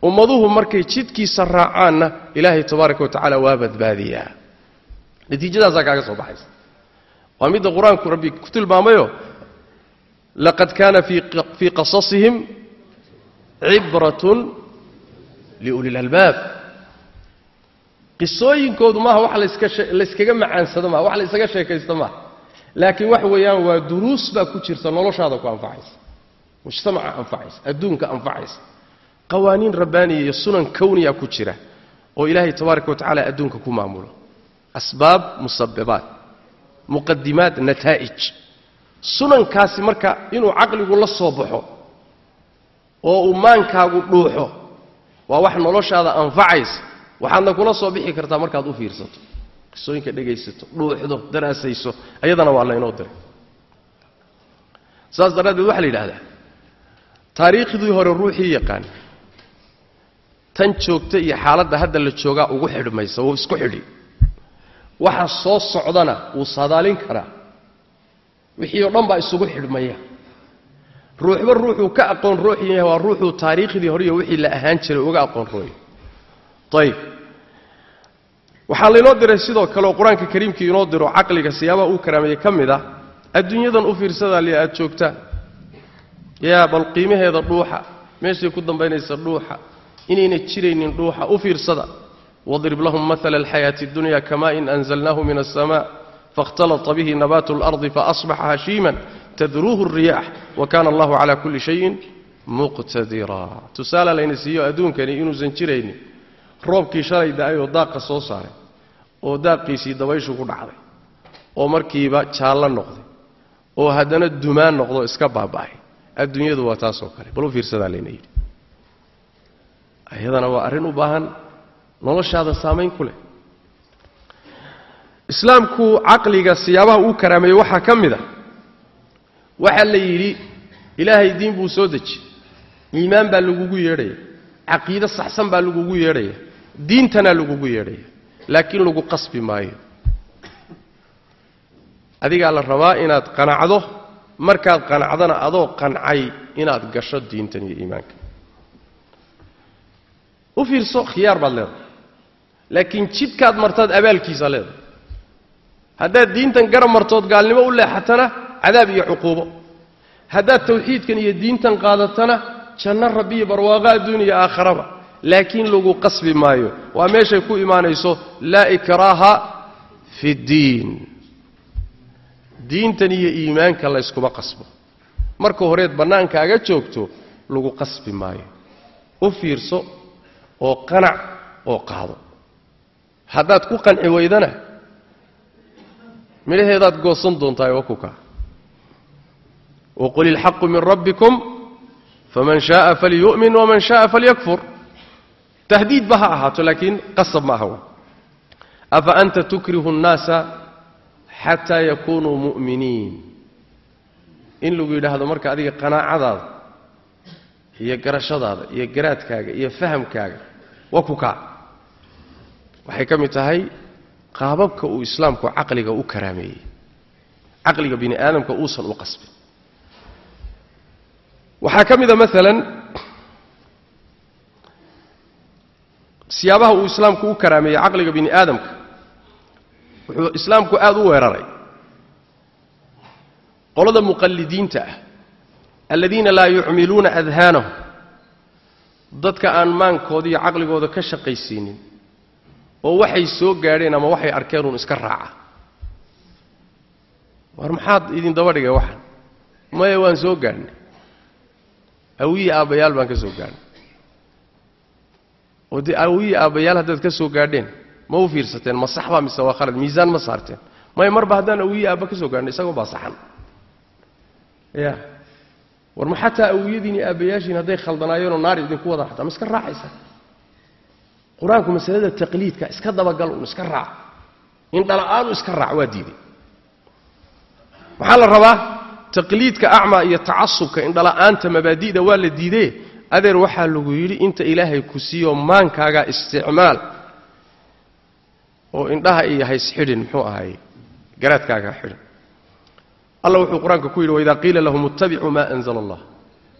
Ummaduhu markay jidkiisa raacaanna ilaahay tabaaraka wa tacaala waa badbaadiyaa. Natiijadaasaa kaaga soo baxaysa. Waa midda qur'aanku rabbi ku tilmaamayo laqad kaana fii qasasihim cibratun liuli lalbaab qisooyinkoodu maaha wax layskaga macaansado maaha wax laysaga sheekaysto maaha. Laakiin waxa weeyaan waa duruus baa ku jirta noloshaada ku anfacaysa mujtamaca anfacaysa adduunka anfacaysa. Qawaaniin rabbaaniya iyo sunan kawniya ku jira oo ilaahay tabaaraka wa tacala adduunka ku maamulo. Asbaab musababaat muqadimaat nataa'ij. Sunankaasi marka inuu caqligu la soo baxo oo uu maankaagu dhuuxo waa wax noloshaada anfacaysa. Waxaadna kula soo bixi kartaa markaad u fiirsato qisooyinka dhegaysato dhuuxdo daraasayso ayadana waa laynoo diray. Saas daraaddeed waxaa la yidhahdaa taariikhdii hore ruuxii yaqaan tan joogta iyo xaaladda hadda la joogaa ugu xidhmaysa wuu isku xidhi. Waxa soo socdana wuu saadaalin karaa. Wixii oo dhan baa isugu xidhmaya ruuxba ruuxuu ka aqoon rooxin yahay waa ruuxuu taariikhdii hore iyo wixii la ahaan jiray uga aqoon rooy ayib waxaa laynoo diray sidoo kaleoo qur-aanka kariimkii inoo diro caqliga siyaabaha uu karaameeyey ka mid ah adduunyadan u fiirsadaa li aad joogtaan yaa bal qiimaheeda dhuuxa meeshay ku dambaynaysa dhuuxa inayna jiraynin dhuuxa u fiirsada wadrib lahum maala alxayaati اdunya kamain anzalnahu min aلsama faاkhtalata bihi nabaatu اlardi faasbaxa hashiiman tadruuhu الriyax wa kana allahu cala kulli shayin muqtadira tusaale layna siiyo adduunkani inuusan jiraynin roobkii shalay da'ay oo daaqa soo saaray oo daaqiisii dabayshu ku dhacday oo markiiba jaallo noqday oo haddana dumaan noqdo iska baaba'ay. Adduunyadu waa taasoo kale. Bal u fiirsadaa layna yidhi. Ayadana waa arrin u baahan noloshaada saamayn ku leh. Islaamku caqliga siyaabaha uu karaameeyey waxaa ka mid a waxaa la yidhi ilaahay diin buu soo dejiyey iimaan baa lagugu yeedhaya caqiide saxsan baa lagugu yeedhaya diintanaa lagugu yeedhaya laakiin lagu qasbi maayo. Adigaa la rabaa inaad qanacdo. Markaad qanacdana adoo qancay inaad gasho diintan iyo iimaanka. U fiirso khiyaar baad leedahay. Laakiin jidkaad martaad abaalkiisa leedahay. Haddaad diintan garab martood gaalnimo u leexatana cadaab iyo cuquubo. Haddaad tawxiidkan iyo diintan qaadatana janno rabbiyo barwaaqo adduun iyo aakharaba laakiin lagu qasbi maayo. Waa meeshay ku imaanayso laa ikraaha fi ddiin diintan iyo iimaanka layskuma qasbo. Marka horeed bannaankaaga joogto lagu qasbi maayo. U fiirso oo qanac oo qaado. Haddaad ku qanci weydana midhaheedaad goosan ku kaa waqul ilxaqu min rabbikum faman shaaa falyu'min waman shaaa falyakfur tahdiid ba ha ahaato laakiin qasab ma aha wa afa anta tukrihu nnaasa xataa yakunuu mu'miniin in lagu yidhaahdo marka adiga qanaacadaada iyo garashadaada iyo garaadkaaga iyo fahamkaaga waa ku kaa waxay ka mid tahay qaababka uu islaamku caqliga u karaameeyey caqliga bini aadamka uusan waxaa ka mida maalan siyaabaha uu islaamku u karaameeyey caqliga bini aadamka wuxuu islaamku aada u weeraray. Qolada muqallidiinta ah aladiina laa yucmiluuna adhaanahum dadka aan maankooda iyo caqligooda ka shaqaysiinin oo waxay soo gaadheen ama waxay arkeen uun iska raaca. War maxaad idin daba dhigay waxan maya waan soo gaadhnay awiyii aabbayaal baan ka soo gaadhnay oo dee awiyii aabbayaal haddaad ka soo gaadheen ma u fiirsateen ma sax baa mise waa khalad miisaan ma saarteen. Maya marba haddaan awiyii aabba ka soo gaadhnay isagoo baa saxan. Ya war ma xataa awiyadiini aabbayaashiin hadday khaldanaayeenoo naar idinku wada xataa ma iska raacaysa? Qur'aanku masalada taqliidka iska dabagal un iska raac. In dhala'aanu iska raac waa diiday waxaa la rabaa taqliidka acmaa iyo tacasubka indhala'aanta mabaadi'da waa la diidee adeer waxaa lagu yidhi inta ilaahay ku siiyo maankaaga isticmaal oo indhaha iyo haysxidhin muxuu ahaay garaadkaaga xidhin alla wuxuu qur'aanka ku yidhi waidaa qiila lahum ittabicuu maa anzala allah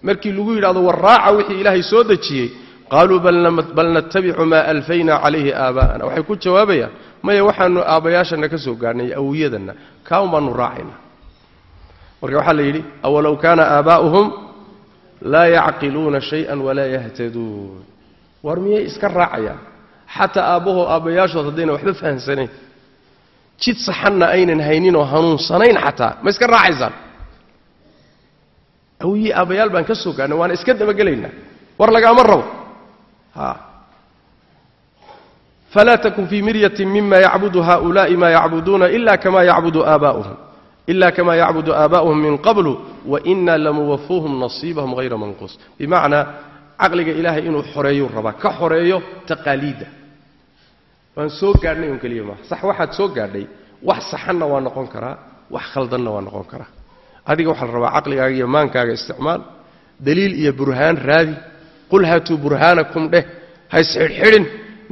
markii lagu yidhahdo war raaca wixii ilaahay soo dejiyey qaaluu bal nattabicu maa alfayna calayhi aabaa'ana. Waxay ku jawaabayaan maya waxaanu aabbayaashana ka soo gaadhnay awiyadanna kaa un baanu raacayna marka waxaa la yidhi awalow kaana aabaa'uhum laa yacqiluuna shay-an walaa yahtaduun. War miyay iska raacayaan? Xataa aabbahoo aabbayaashood haddayna waxba fahamsanayn jid saxanna aynan hayninoo hanuunsanayn xataa ma iska raacaysaan? Awiyii aabbayaal baan ka sogaanay waana iska dabagelaynaa. War lagaama rabo falaa takun fii miryatin mima yacbudu haa'ulaa'i maa yacbuduuna ila kamaa yacbudu aabaa'uhum ila kama yacbudu aabaؤuhum min qablu waina lamuwafuuhum nasiibahum hayra manquus bimacnaa caqliga ilaahay inuu xoreeyuu rabaa ka xoreeyo taqaaliidda waan soo gaadhnay un keliya maaha sax waxaad soo gaadhay wax saxanna waa noqon karaa wax khaldanna waa noqon karaa adiga waxaa la rabaa caqligaaga iyo maankaaga isticmaal daliil iyo burhaan raadi qul haatuu burhaanakum dheh haysxidhxidhin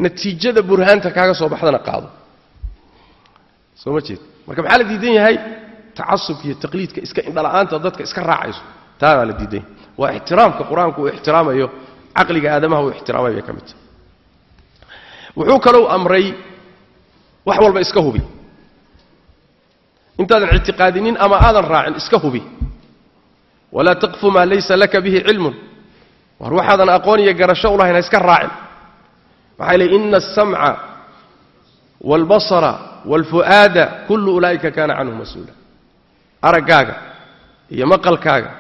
natiijada burhaanta kaaga soo baxdana qaado soo ma jeed marka maxaa la diidan yahay tacasubka iyo taqliidka iska indhala'aanta dadka iska raacayso. Taa baa la diidan yahay waa ixtiraamka qur'aanku uu ixtiraamayo caqliga aadamaha uu ixtiraamay bay ka mid. Tahay wuxuu kalou amray wax walba iska hubi. Intaadan ictiqaadinin ama aadan raacin iska hubi. Walaa taqfu maa laysa laka bihi cilmun. War waxaadan aqoon iyo garasho u ha iska raacin. Maxaa ley ina alsamca waalbasara waalfu'aada kullu ulaa'ika kaana canhu mas'uula araggaaga iyo maqalkaaga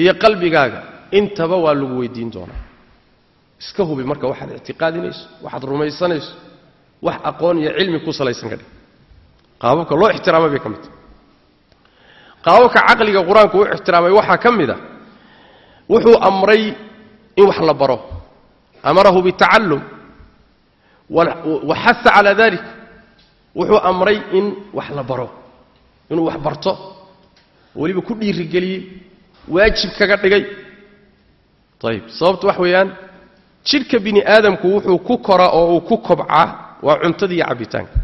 iyo qalbigaaga intaba waa lagu weydiin doonaa. Iska hubi marka waxaad ictiqaadinayso waxaad rumaysanayso wax aqoon iyo cilmi ku salaysan ka dhig. Qaababka loo ixtiraamay bay ka mid tahay. Qaababka caqliga qur'aanku u ixtiraamay waxaa ka mid a wuxuu amray in wax la baro amarahu bitacallum waxaa calaa dalik wuxuu amray in wax la baro inuu wax barto weliba ku dhiirigeliyey waajib kaga dhigay. Ayib sababtu wax weeyaan jidhka bini aadamku wuxuu ku koraa oo uu ku kobcaa waa cuntada iyo cabbitaanka.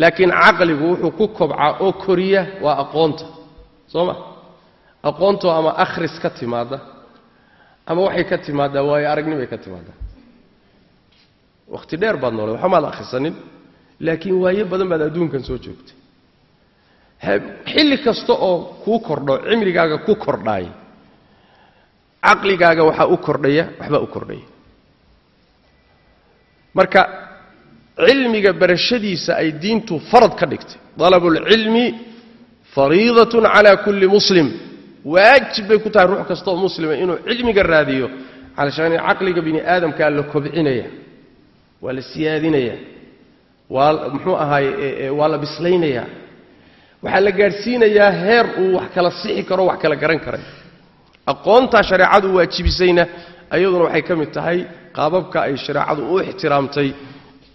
Laakiin caqligu wuxuu ku kobcaa oo koriya waa aqoonta. Soo ma? Aqoontoo ama akhris ka timaadda ama waxay ka timaaddaa waayo aragnimay ka timaaddaa. Wakhti dheer baad noolay waxba maad akhrisanin laakiin waayo badan baad adduunkan soo joogtay xilli kasta oo kuu kordho cimrigaaga ku kordhaay caqligaaga waxaa u kordhaya waxbaa u kordhaya marka cilmiga barashadiisa ay diintu farad ka dhigtay. Dalabulcilmi fariidatun cala kulli muslim. Waajib bay ku tahay ruux kasta oo muslima inuu cilmiga raadiyo. Calashaan caqliga bini aadamkaa la kobcinaya waa la siyaadinaya waa muxuu ahaay waa la bislaynaya waxaa la gaadhsiinayaa heer uu wax kala sixi karo wax kala garan karay. Aqoontaa shareecadu waajibisayna ayaduna waxay ka mid tahay qaababka ay shareecadu u ixtiraamtay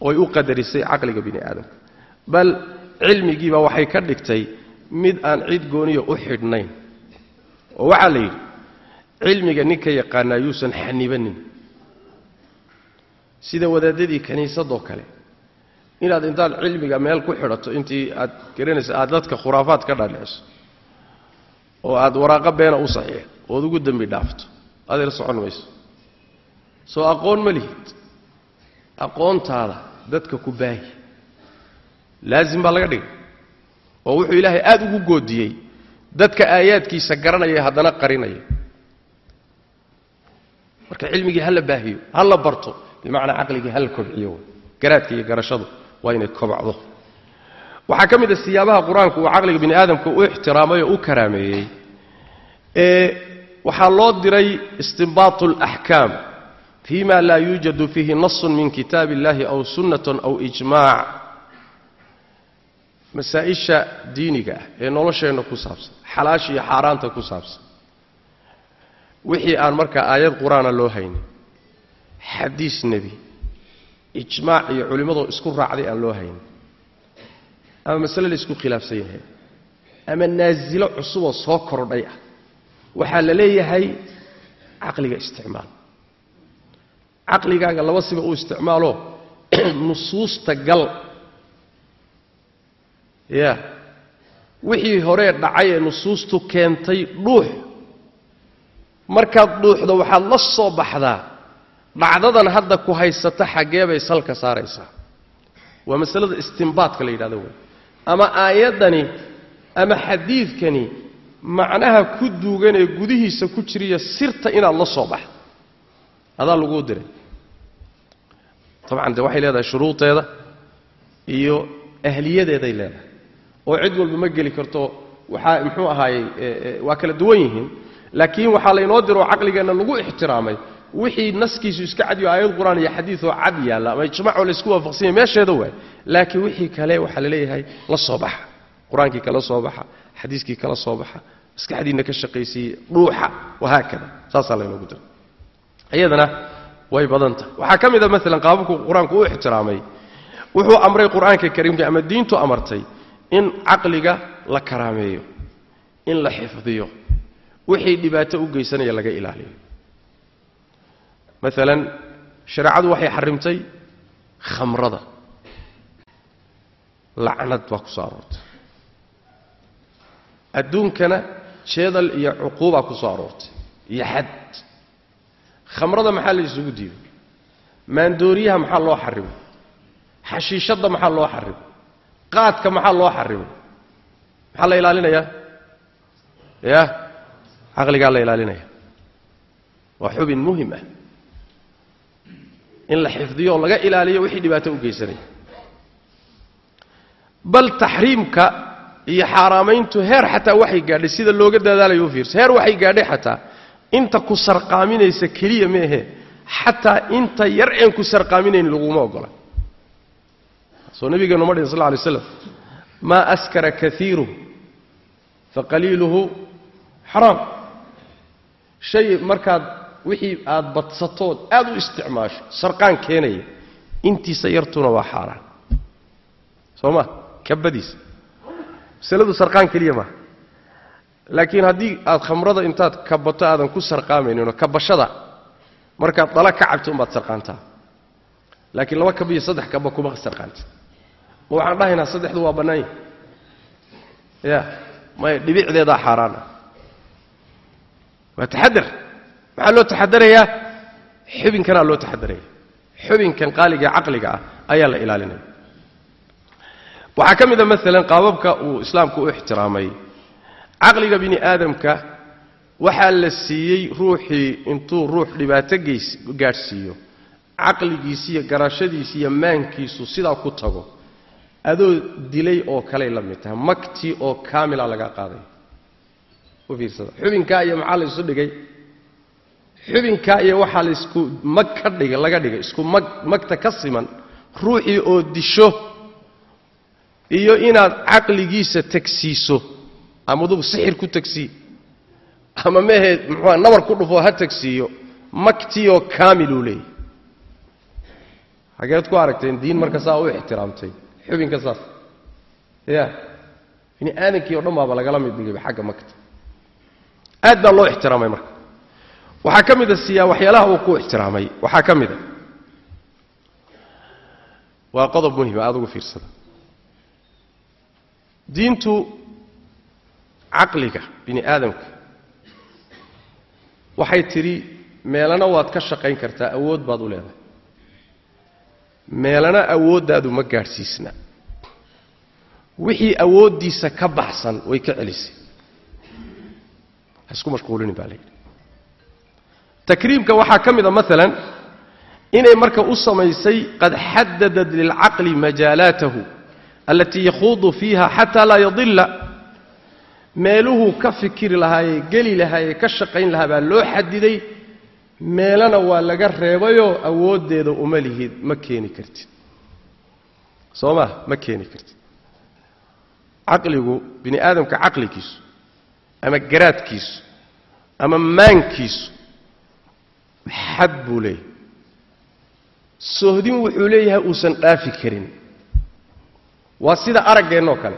oy u qadarisay caqliga bini aadamka bal cilmigiiba waxay ka dhigtay mid aan cid gooniya u xidhnayn. Oo waxaa la yidhi cilmiga ninka yaqaanaa yuusan xanibanin. Sida wadaadadii kiniisadoo kale inaad intaad cilmiga meel ku xidhato intii aad garanaysa aad dadka khuraafaad ka dhaadhiciso oo aad waraaqo beena u saxiix ood ugu dembi dhaafto adeer socon mayso. Soo aqoon ma lihid. Aqoontaada dadka ku baahi laazim baa laga dhigay. Oo wuxuu ilaahay aad ugu goodiyey. Dadka aayaadkiisa garanaya haddana qarinaya. Marka cilmigii ha la baahiyo ha la barto bimacnaa caqligii ha la kobciyo garaadka iyo garashadu waa inay kobacdo waxaa ka mid a siyaabaha qur'aanku uu caqliga bini aadamka u ixtiraamay oo u karaameeyey ee waxaa loo diray istinbaatu alaxkaam fima laa yuujadu fiihi nasun min kitaabi illahi aw sunnatun aw ijmaac masaa-isha diiniga ah ee nolosheenna ku saabsan xalaasha iyo xaaraanta ku saabsan. Wixii aan markaa aayad qur'aana loo haynin xadiis nebi ijmaac iyo culimmadoo isku raacday aan loo haynin ama masale la isku khilaafsan yahay. Ama naasilo cusuboo soo kordhay ah. Waxaa la leeyahay caqliga isticmaal. Caqligaaga laba siba u isticmaalo nusuusta gal. Ya wixii horee dhacay ee nusuustu keentay dhuux. Markaad dhuuxdo waxaad la soo baxdaa dhacdadan hadda ku haysata xaggee bay salka saaraysaa. Waa masalada istimbaadka la yidhahdo wey ama aayaddani ama xadiidkani macnaha ku duugan ee gudihiisa ku jiriya sirta inaad la soo baxdo adaa laguu diray. Dabcan de waxay leedahay shuruudeeda iyo ahliyadeeday leedahay. Oo cid walba ma geli karto waxaa muxuu ahaayey waa kala duwan yihiin. Laakiin waxaa laynoo diro caqligeenna lagu ixtiraamay wixii naskiisu iska cadiyo aayad qur'aan iyo xadiioo cad yaalla. Ama ijmacoo laysku waafaqsanya meesheeda waay laakiin wixii kale waxaa la la soo baxa. Qur'aankii kala soo baxa xadiiskii kala soo baxa maskaxdiinna ka shaqaysiiye dhuuxa wahaakada saasaa laynoogu dira. Iyadana way badan tahay waxaa ka mid a maalan qaababku qur'aanku u ixtiraamay. Wuxuu amray qur'aanka kariimka ama diintu amartay in caqliga la karaameeyo in la xifdiyo. Wixii dhibaato u geysanaya laga ilaaliyo maalan shareecadu waxay xarimtay khamrada. Lacnad baa ku soo aroortay. Adduunkana jeedal iyo cuquubaa ku soo aroortay. Iyo xad khamrada maxaa la isugu diiday? Maandooriyaha maxaa loo xarimay? Xashiishadda maxaa loo xarimay? Qaadka maxaa loo xarimay? Maxaa la ilaalinayaa? Ya caqligaa la ilaalinaya. Waa xubin muhiim ah in la xifdiyo oo laga ilaaliyo wixii dhibaato u geysanaya bal taxriimka iyo xaaraamayntu heer xataa waxay gaadhay sida looga dadaalayo u fiirsa heer waxay gaadhay xataa inta ku sarqaaminaysa keliya meehe xataa inta yar een ku sarqaaminayn laguma ogola. Soo nabigeenu ma dhihin sal lay slam maa askara kaiiruhu faqaliiluhu xaraam shay markaad wixii aad badsatood aad u isticmaasho sarqaan keenaya. Intiisa yartuna waa xaaraan. Soo ma? Kabadiisa masaladu sarqaan keliya maaha laakiin haddii aad khamrada intaad kabato aadan ku sarqaamayninoo kabashada markaad dala ka cabto umbaad sarqaantaa. Laakiin laba kab iyo saddex kaba kuma sarqaanta ma waxaan dhahaynaa saddexdu waa bannaanya ya may dhibicdeedaa xaaraan ah waa taxadar maxaa loo taxadarayaa xubinkanaa loo taxadaraya xubinkan qaaliga caqliga ah ayaa la ilaalinaya waxaa ka mid a maalan qaababka uu islaamku u ixtiraamay. Caqliga bini aadamka waxaa la siiyey ruuxii intuu ruux dhibaato gaadhsiiyo. Caqligiisi iyo garashadiisi iyo maankiisu sidaa ku tago. Adoo dilay oo kaley la mid tahay. Magtii oo kaamila laga qaadaya u fiirsada. Xubinkaa iyo maxaa la dhigay xubinkaa iyo waxaa la isku mag ka dhigay laga dhigay isku mag magta ka siman ruuxii oo disho iyo inaad caqligiisa tagsiiso ama adugu sixir ku tagsii ama mehe muxua nabar ku dhufoo ha tagsiiyo magtiioo kaamiluu leeyahy hageed ku aragteen diin marka saa u ixtiraamtay xubinka saas. Ya bini aadankii o dhan baaba lagala mid dhigayba xagga magta. Aad baa loo ixtiraamay marka waxaa ka mid a siyaa waxyaalaha uu ku ixtiraamay. Waxaa ka mid a waa qodob muhima aada ugu fiirsada. Diintu caqliga bini aadamka waxay tidhi meelana waad ka shaqayn kartaa awood baad u leedahay. Meelana awooddaadu ma gaadhsiisna. Wixii awooddiisa ka baxsan way ka celisay. Ha isku mashquulinin baa layidhi takriimka waxaa ka mid a maalan inay marka u samaysay qad xadadad lilcaqli majaalaatahu allatii yakhuudu fiiha xataa laa yadilla. Meeluhuu ka fikiri lahaayee geli lahaayee ka shaqayn lahaa baa loo xadiday meelana waa laga reebayoo awooddeeda uma lihid ma keeni kartid. Soo maa ma keeni kartid. Caqligu bini aadamka caqligiisu ama garaadkiisu ama maankiisu xad buu leeyahay sohdin wuxuu leeyahay uusan dhaafi karin. Waa sida araggeennaoo kale.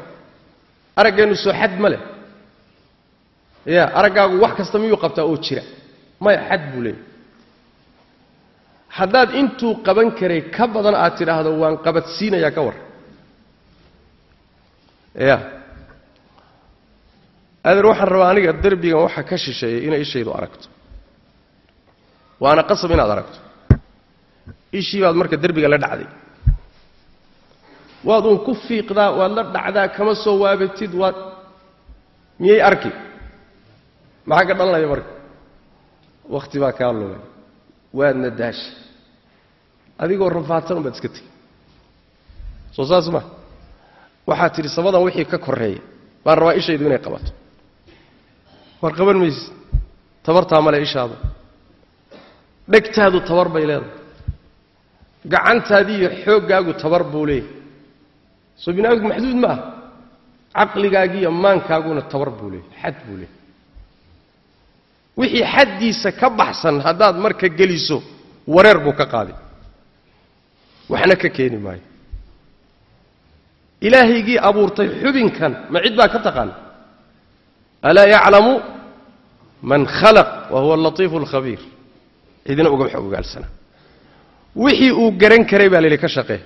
Araggeennu soo xad ma leh. Ya araggaagu wax kasta miyuu qabtaa oo jira? Maya xad buu leeyahay haddaad intuu qaban karay ka badan aad tidhaahdo waan qabadsiinayaa ka war. Ya adeer waxaan rabaa aniga derbigan waxa ka shisheeyay inay ishaydu aragto waana qasab inaad aragto. Ishii baad marka derbiga la dhacday. Waad uun ku fiiqdaa waad la dhacdaa kama soo waabatid waad miyay arki? Maxaa ka dhalanaya marka? Wakhti baa kaa lumay waadna daasha adigoo rafaadsan un baad iska tegi. Soo saas ma. Waxaad tidhi sabadan wixii ka korreeya baan rabaa ishaydu inay qabato. War qaban maysid. Tabartaa male ishaada dhegtaadu tabar bay leedahay. Gacantaadii iyo xooggaagu tabar buu leeyahay. Soo bini maxduud ma ah. Caqligaagii iyo maankaaguna tabar buu leeyahay xad buu leeyahay. Wixii xaddiisa ka baxsan haddaad marka geliso wareer buu ka qaaday. Waxna ka keeni maayo. Ilaahaygii abuurtay xubinkan ma cid baa ka taqaana alaa yaclamu man khalaq wa huwa alatiifu alkhabiir cidina uga wax ogaalsana wixii uu garan karay baa layidhi ka shaqee.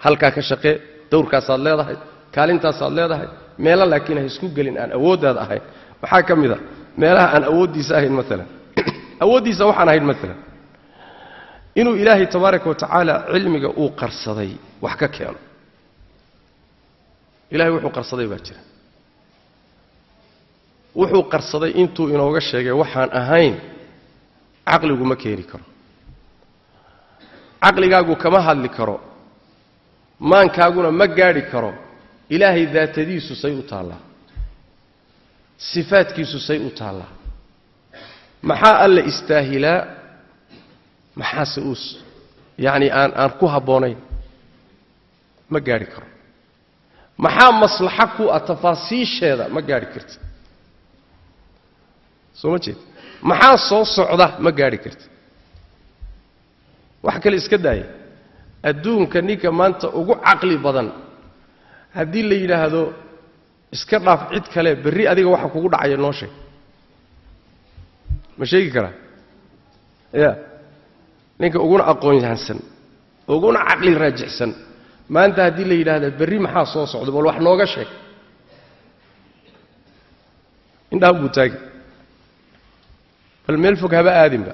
Halkaa ka shaqee dawrkaasaad leedahay kaalintaasaad leedahay meelo laakiin ha isku gelin aan awooddaada ahayn. Maxaa ka mid a meelaha aan awooddiisa ahayn maalan awooddiisa waxaan ahayn maalan inuu ilaahay tabaaraka wa cilmiga uu qarsaday wax ka keeno. Ilahay wuxuu qarsaday baa jira. Wuxuu qarsaday intuu inooga sheegay waxaan ahayn caqligu ma keeni karo. Caqligaagu kama hadli karo. Maankaaguna ma gaadhi karo. Ilaahay daatadiisu say u taallaa. Sifaadkiisu say u taallaa. Maxaa alla istaahilaa? Maxaase uus? Yacni aan aan ku habboonayn. Ma gaadhi karo. Maxaa maslaxa ku ah tafaasiisheeda? Ma gaadhi karti soo ma jeed maxaa soo socda? Ma gaadhi karti wax kale iska daaya adduunka ninka maanta ugu caqli badan haddii la yidhaahdo iska dhaaf cid kale berri adiga waxa kugu dhacaya noo sheeg. Ma sheegi karaa? Ya ninka uguna aqoon yahansan uguna caqli raajixsan maanta haddii la yidhaahda berri maxaa soo socda? Bal wax nooga sheeg. Indhaha buu taagi bal meel fog haba aadinba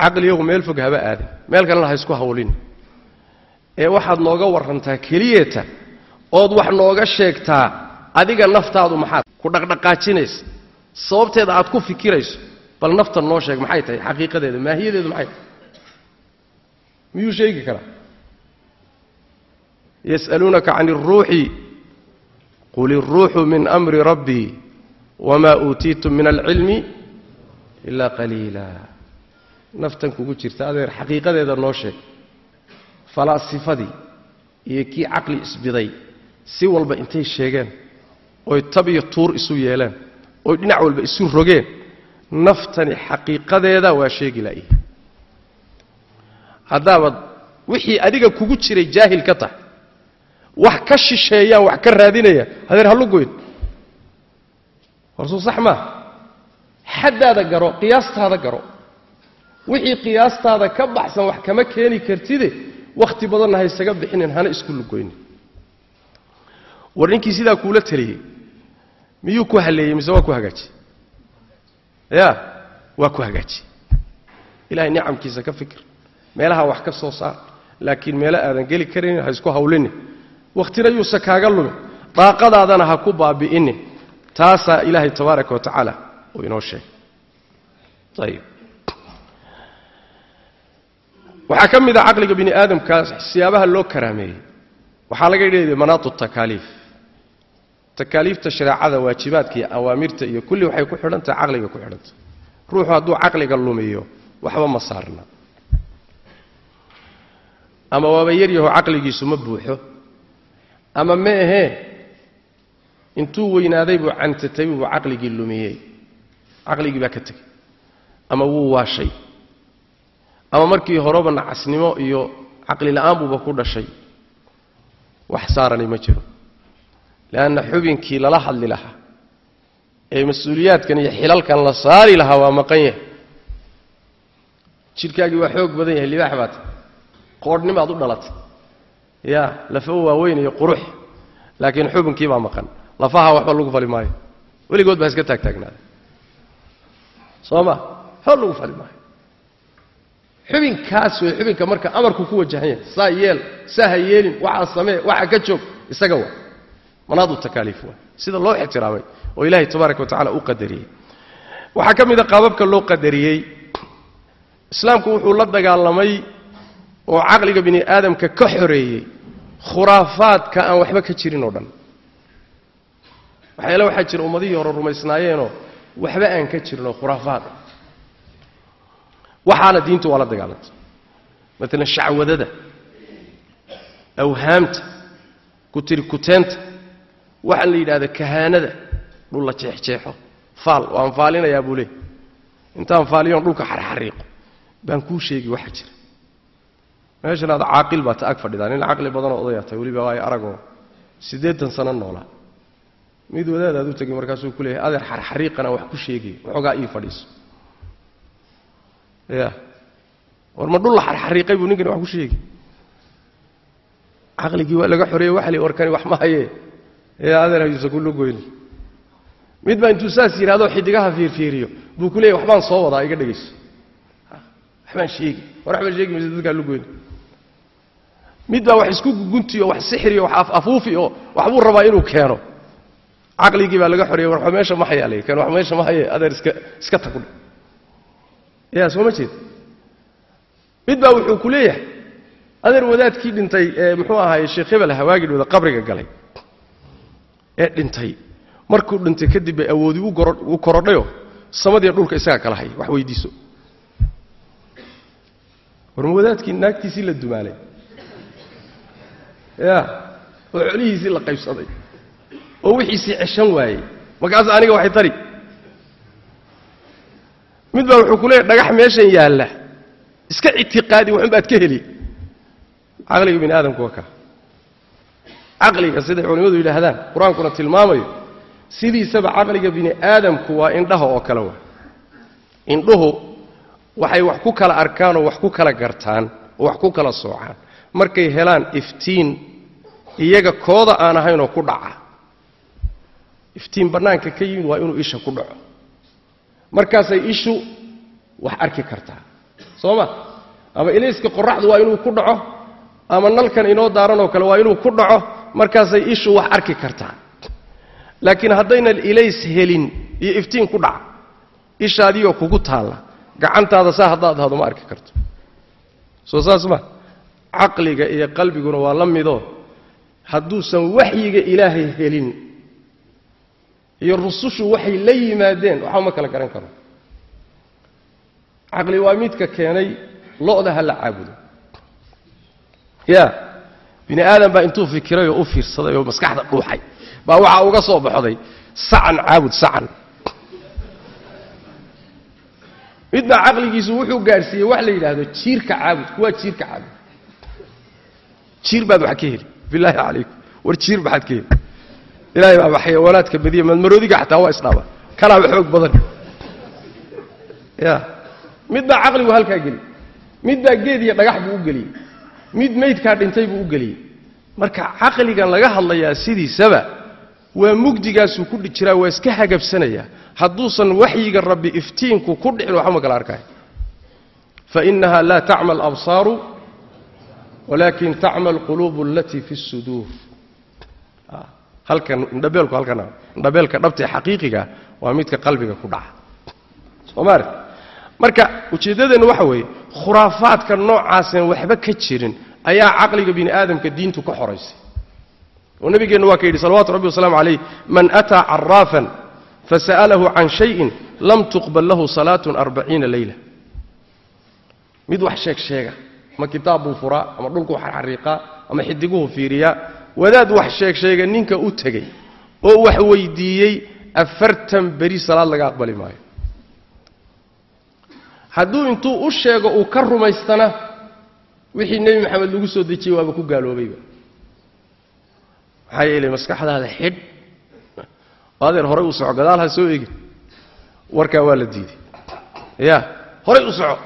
caqliyagu meel fog haba aadin. Meel kalena ha isku hawlin. Ee waxaad nooga warrantaa keliyata ood wax nooga sheegtaa adiga naftaadu maxaad ku dhaqdhaqaajinaysa. Sababteeda aad ku fikirayso bal naftan noo sheeg maxay tahay? Xaqiiqadeeda maahiyadeedu maxay tahay? Miyuu sheegi karaa? Yas'aluunaka can اlruuxi qul iلruuxu min amri rabbii wma uutiitum min alcilmi ilaa qaliila naftan kugu jirta adeer xaqiiqadeeda noo sheeg. Falaasifadii iyo kii caqli isbiday si walba intay sheegeen oy tab iyo tuur isu yeeleen oy dhinac walba isu rogeen naftani xaqiiqadeeda waa sheegi la'yihi haddaabad wixii adiga kugu jiray jaahil ka tahay wax ka shisheeyaan wax ka raadinaya hadeer hallugoyn warsuu sax maaha xaddaada garo qiyaastaada garo. Wixii qiyaastaada ka baxsan wax kama keeni kartide wakhti badanna ha ysaga bixinin hana isku lugoynin. War ninkii sidaa kuula taliyey miyuu ku halleeyey mise waa ku hagaajiyey ya waa ku hagaajiyey ilahay nicamkiisa ka fikir. Meelaha wax ka soo saar laakiin meelo aadan geli karaynin ha isku hawlinin. Wakhtina yuusa kaaga lumin daaqadaadana ha ku baabi'inin. Taasaa ilaahay tabaaraka wa tacaala uu inoo sheegay waxaa ka mid a caqliga bini aadamkaas siyaabaha loo karaameeyey waxaa laga dhigaya manaatu takaaliif takaaliifta shareecada waajibaadka iyo awaamirta iyo kulli waxay ku xidhantahay caqliga ku xidhantah ruuxu hadduu caqliga lumiyo waxba ma saarna. Ama waaba yaryaho caqligiisu ma buuxo. Ama ma ahee intuu weynaaday buu cantatay buu caqligii lumiyey caqligii baa ka tegey. Ama wuu waashay. Ama markii horeba nacasnimo iyo caqli la'aan buuba ku dhashay wax saarani ma jiro. Leanna xubinkii lala hadli lahaa ee mas'uuliyaadkan iyo xilalkan la saari lahaa waa maqan yahay. Jidhkaagii waa xoog badan yahay libaax baata qoodhnimaad u dhalatay ya lafo waaweyn iyo qurux laakiin xubinkii baa maqan. Lafaha waxba lagu fali maayo. Weligood baa iska taagtaagnaada soo ma hor lagu fali maayo. Xubinkaas wey xubinka marka amarku ku wajahan yahay. Saa yeel saa ha yeelin waxaa samee waxa ka joog isaga waa. Manaadu takaaliif waa. Sida loo ixtiraamay oo ilaahay tabaaraka wa tacala u qadariyey. Waxaa ka mid a qaababka loo qadariyey. Islaamku wuxuu la dagaalamay oo caqliga bini aadamka ka xoreeyey khuraafaadka aan waxba ka jirin oo dhan. Waxyaale waxaa jira ummadihii hore rumaysnaayeenoo waxba aan ka jirin oo khuraafaad. Waxaana diintu waa la dagaalantay maalan shacwadada awhaamta kutirikuteenta waxaa la yidhahda kahaanada dhul la jeexjeexo faal waan faalinayaa buu leey intaan faaliyoon dhulka xarxariiqo baan kuu sheegi waxa jira. Meeshan aad caaqil baa ta ag fadhidaa nin caqli badanoo odayaa tahay weliba waayo aragoo siddeetan sano noolaa mid wadaadaad u tegay markaasuu ku leeyahay adeer xarxariiqana wax ku sheegay waxoogaa ii fadhiiso ya war ma dhul la xarxariiqay buu ninkani wax ku sheegi? Caqligii waa laga xoreeyey waxa li warkani wax ma ee adeer hayuusan kula goyni mid baa intuu saas yidhahdo xidigaha fiirfiiriyo buu ku leeyahy waxbaan soo wadaa iga dhegayso. Waxbaan sheegi. War waxbaan sheegi mayse dadkaa goyni mid baa wax isku guguntiyo wax sixriyo wax afuufi oo waxbuu rabaa inuu keeno caqligii baa laga xoreeyey war meesha ma hayaalay kan wax meesha ma haye adeer iska iska tagudhe ya soo ma jeed? Mid baa wuxuu ku leeyahay adeer wadaadkii dhintay ee muxuu ahaay sheekh hebel hawaagii qabriga galay ee dhintay. Markuu dhintay kadib bay awoodi u korodhayo samadiiyo dhulka isagaa kala hay wax weydiiso. Warma wadaadkii naagtiisii la dumaalay? Ya oo colihiisii la qaybsaday oo wixiisii ceshan waayey. Markaas aniga waxay tari mid baa wuxuu ku leeyahy dhagax meeshan yaalla. Iska ictiqaadi waxun baad ka heli. Caqliga bini aadamku waa kaa caqliga siday culimmadu yidhaahdaan qur'aankuna tilmaamayo sidiisaba caqliga bini aadamku waa indhaha oo kale waa. Indhuhu waxay wax ku kala arkaan oo wax ku kala gartaan oo wax ku kala soocaan. Markay helaan iftiin iyaga kooda aan ahaynoo ku dhaca iftiin bannaanka ka yimid waa inuu isha ku dhaco. Markaasay ishu wax arki kartaa. Soo ma? Ama ilayska qoraxdu waa inuu ku dhaco ama nalkan inoo daaranoo kale waa inuu ku dhaco markaasay ishu wax arki kartaa. Laakiin haddaynan ilays helin iyo iftiin ku dhaca ishaadiioo kugu taalla gacantaada saa haddaad hado ma arki karto. Soo saas ma? Caqliga iyo qalbiguna waa la midoo hadduusan waxyiga ilaahay helin iyo rusushu waxay la yimaadeen waxba ma kala garan karo. Caqli waa midka keenay lo'da ha la caabudo. Ya bini aadam baa intuu fikiray oo u fiirsaday oo maskaxda dhuuxay baa waxaa uga soo baxday sacan caabud sacan mid baa caqligiisu wuxuu gaadhsiiyey wax la yidhaahdo jiirka caabud kuwaa jiirka caabud. Jiir baad wax ka heli bilaahi calaykum war jiir baxaad ka heli ilaahay baaba xayawaanaadka badiya madmaroodiga xataa waa isdhaaba. Kanaaba xoog badan. Ya. Mid baa caqligu halkaa geliyey. Mid baa geed iyo dhagax buu u geliyey. Mid maydkaa dhintay buu u geliyey. Marka caqligan laga hadlayaa sidiisaba waa mugdigaasuu ku jiraa waa iska hagabsanayaa hadduusan waxyiga rabbi iftiinku ku dhicin waxba ma kala arkaya fainaha laa tacma alabsaaru walakin tacma alquluubu alatii fi اsuduur halkan indhabeelku halkan indhabeelka dhabtae xaqiiqiga waa midka qalbiga ku dhaca. Soomaali marka ujeeddadeennu waxa weeye khuraafaadka noocaaseen waxba ka jirin ayaa caqliga bini aadamka diintu ka xoraysay oo nabigeennu waa ka yidhi salawatu rabbi wasalaamu calayh man ataa caraafan fasa'alahu can shayin lam tuqbal lahu salaatun arbaciina leyla mid wax sheeg sheega. Ama kitaab furaa ama dhulkuu xarxariiqaa ama xidiguhu fiiriyaa wadaad wax sheeg sheega ninka u tegey oo wax weydiiyey afartan beri salaad laga aqbali maayo. Hadduu intuu u sheego uu ka rumaystana wixii nebi maxamed lagu soo dejiyey waaba ku gaaloobayba maxaa yeelay maskaxdaada xidh. Adeer horay u soco gadaal ha soo egin. Warkaa waa la diiday. Ya horay u soco.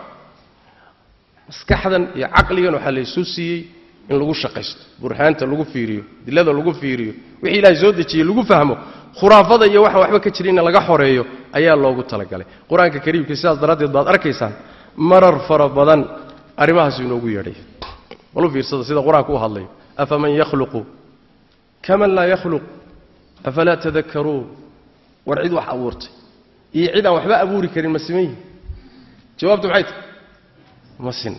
Maskaxdan iyo caqligan waxaa laysu siiyey in lagu shaqaysto burhaanta lagu fiiriyo dilada lagu fiiriyo wixii ilaahay soo dejiyey lagu fahmo khuraafada iyo waxaan waxba ka jirin in laga xoreeyo ayaa loogu talagalay. Qur'aanka kariimka sidaas daraaddeed baad arkaysaan marar fara badan arrimahaasu inoogu yeedhay. Balu fiirsada sida qur'aanka u hadlayo afaman yakhluqu? Kaman laa yakhluq? Afalaa tadakaruun war cid wax abuurtay. Iyo cid aan waxba abuuri karin ma siman jawaabtu maxay tahay? Ma sin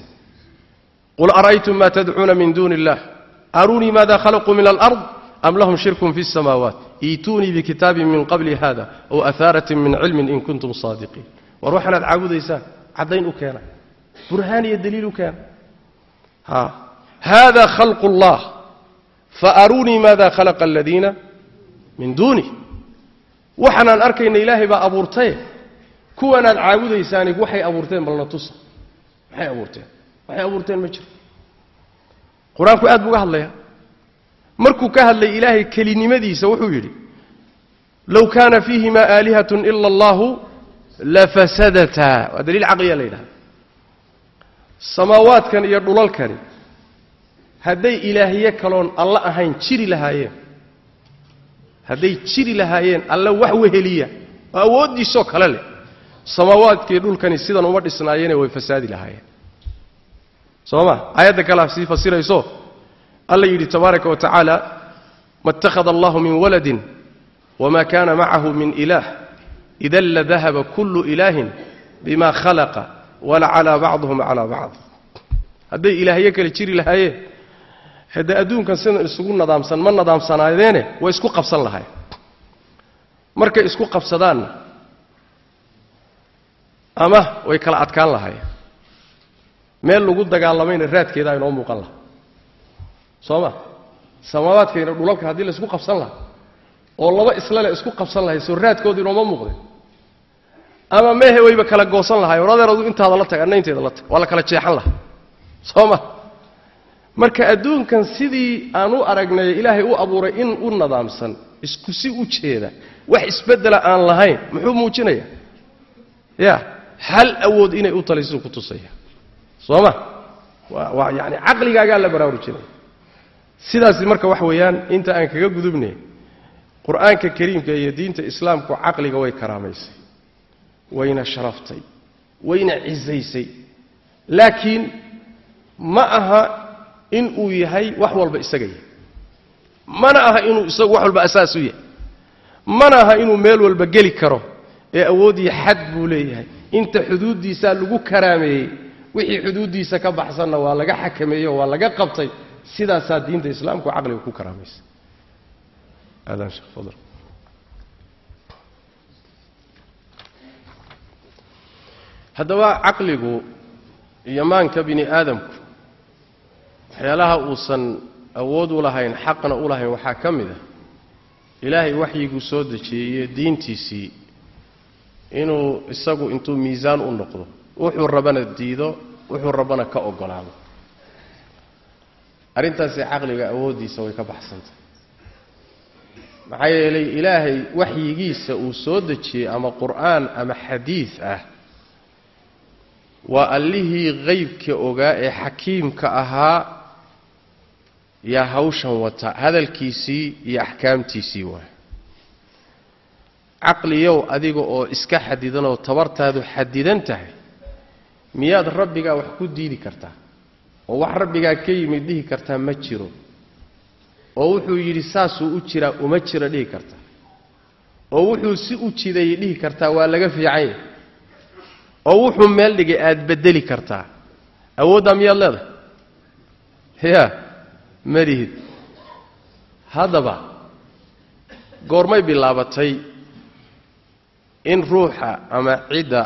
qul ara'aytum ma tadcuuna min duuni illah arunii maada khalaquu min alard am lahum shirkun fi الsamaawaat iituunii bikitaabin min qabli hada aw ahaaratin min cilmin in kuntum saadiqiin war waxaanaad caabudaysaan caddayn u keena burhaan iyo daliil u keena hada khalqu اllah faarunii maada khalaqa aladiina min duunih waxaanaan arkayna ilaahay baa abuurtaye kuwanaad caabudaysaani waxay abuurteen balna tusa maxay abuurteen waxay abuurteen ma jiro. Qur'aanku aad buu uga hadlayaa. Markuu ka hadlay ilaahay kelinimadiisa wuxuu yidhi low kaana fiihima aalihatun ila allahu lafasadataa waa daliil caqliya la yidhahda samaawaadkan iyo dhulalkani hadday ilaahiye kaloon alla ahayn jiri lahaayeen hadday jiri lahaayeen alla wax weheliya oo awooddiisoo kale leh samaawaadkii dhulkani sidan uma dhisnaayeene way fasaadi lahaayeen soo ma aayadda kalea sii fasirayso. Alla yidhi tabaaraka wa tacaala ma اttakhada allahu min waladin wma kana macahu min ilaah idan ladahaba kullu ilaahin bima khalaqa walacalaa bacduhum calaa bacd hadday ilaahyo kale jiri lahaayeen haddee adduunkan sidan isugu nadaamsan ma nadaamsanaadeene way isku qabsan lahayen markay isku qabsadaanna ama way kala adkaan lahaayeen meel lagu dagaalamayna raadkeedaa inoo muuqan laha soo ma samaabaadkayna dhulalka haddii la isku qabsan lahaa oo laba islale isku qabsan lahay soo raadkooda inooma muuqdeen. Ama mehe wayba kala goosan lahay adeeradu intaada la tag anna inteeda la tag waa la kala jeexan lahaa. Soo ma marka adduunkan sidii aan u aragnay ilaahay u abuuray in u nadaamsan isku si u jeeda wax isbeddela aan lahayn muxuu muujinaya ya hal awood inay u talisuu ku tusaya soo ma? Waa yacani caqligaagaa la baraarujinaya sidaasi marka wax weeyaan inta aan kaga gudubnay qur'aanka kariimka iyo diinta islaamku caqliga way karaamaysay wayna sharaftay wayna cisaysay laakiin ma aha in uu yahay wax walba isaga yahay. Mana aha inuu isagu wax walba asaas u yahay. Mana aha inuu meel walba geli karo ee awoodiyo xad buu leeyahay. Inta xuduuddiisaa lagu karaameeyey wixii xuduuddiisa ka baxsanna waa laga xakameeyey oo waa laga qabtay sidaasaa diinta islaamku caqliga ku sheekh fadl haddaba caqligu iyo maanka bini aadamku. Waxyaalaha uusan awood u lahayn xaqna u lahayn waxaa ka mid ah ilaahay waxyiguu soo dejiyey iyo diintiisii inuu isagu intuu miisaan u noqdo wuxuu rabana diido wuxuu rabana ka ogolaado. Arrintaasi caqliga awooddiisa way ka baxsantay. Maxaa yeelay ilaahay waxyigiisa uu soo dejiyey ama qur'aan ama xadiid ah waa allihii qeybka ogaa ee xakiimka ahaa yaa hawshan wata hadalkiisii iyo axkaamtiisii waay. Caqliyow adiga oo iska xadidanoo tabartaadu xadidan tahay miyaad rabbigaa wax ku diidi kartaa? oo wax rabbigaa ka yimid dhihi kartaa ma jiro. oo wuxuu yidhi saasuu u jiraa uma jiro dhihi kartaa. oo wuxuu si u jidayay dhihi kartaa waa laga fiican yahay oo wuxuu meel dhigay aad bedeli kartaa. awooddaa miyaad leedahay? Ya malihid haddaba goormay bilaabatay in ruuxa ama cidda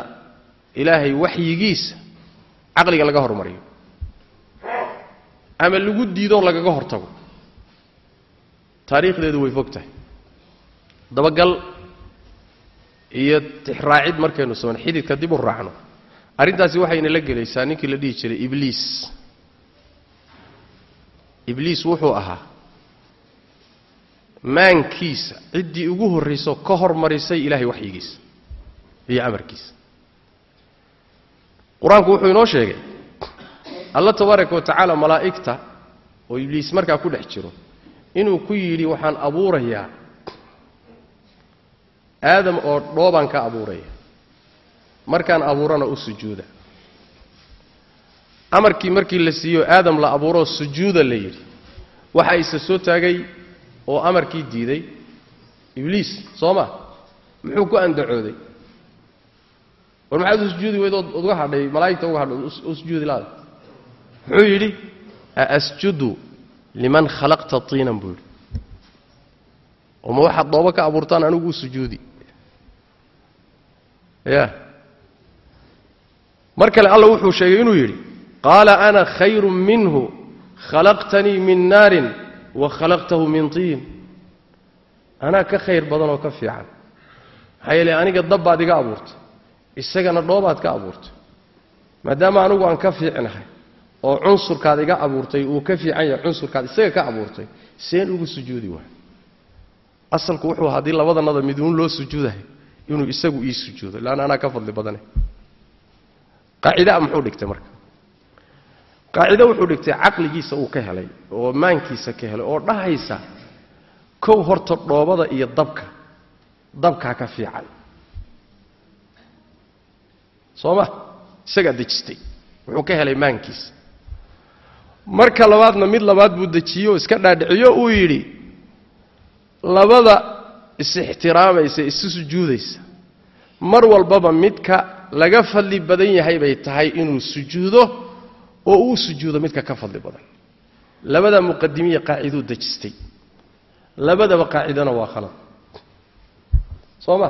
ilaahay waxyigiisa caqliga laga hormariyo. Ama lagu diidoo lagaga hortago. Taariikhdeedu way fog tahay. Dabagal iyo tixraacid markaynu soon xididka dib u raacno. Arrintaasi waxayna la gelaysaa ninkii la dhihi jiray ibliis. Ibliis wuxuu ahaa maankiisa ciddii ugu horrayso ka hormarisay ilaahay waxyigiisa iyo amarkiisa qur'aanku wuxuu inoo sheegay alla tabaaraka wa tacaala malaa'igta oo ibliis markaa ku dhex jiro inuu ku yidhi waxaan abuurayaa aadam oo dhoobaan ka abuuraya markaan abuurana u sujuuda. Amarkii markii la siiyo aadam la abuuroo sujuuda la yidhi. Waxa ise soo taagay oo amarkii diiday ibliis soo ma? Muxuu ku andacooday war maxaad u sujuudi weyd ood uga hadhay? Malaa'igta uga hadhay u sujuudi laada muxuu yidhi aasjudu liman khalaqta tiinan buu yidhi. Oo ma waxaad dhoobo ka abuurtaan anigu u ya. Mar kale alla wuxuu sheegay inuu yidhi qaala ana khayru minhu khalaqtanii min naarin wa khalaqtahu min tiin. Anaa ka khayr badan oo ka fiican. Maxaa yeele aniga dabbaad iga abuurtay isagana dhoobaad ka abuurtay. Maadaama anigu aan ka fiicnahay oo cunsurkaad iga abuurtay uu ka fiican yahay cunsurkaad isaga ka abuurtay seen ugu sujuudi waay. Asalku wuxuu haddii labadanada miduun loo sujuudahay inuu isagu ii sujuudo. Leanna anaa ka fadli badane. Qaacidaa muxuu dhigtay marka. Qaacido wuxuu dhigtay caqligiisa uu ka helay oo maankiisa ka helay oo dhahaysa kow horta dhoobada iyo dabka dabkaa ka fiican soo ma isagaa dejistay. Wuxuu ka helay maankiisa marka labaadna mid labaad buu dejiyey oo iska dhaadhiciyo uu yidhi labada is-ixtiraamaysa isu sujuudaysa. Mar walbaba midka laga fadli badan yahay bay tahay inuu sujuudo oo uu sujuudo midka ka fadli badan. Labada muqadimiya qaaciduu dejistay. Labadaba qaacidona waa khalad. Soo ma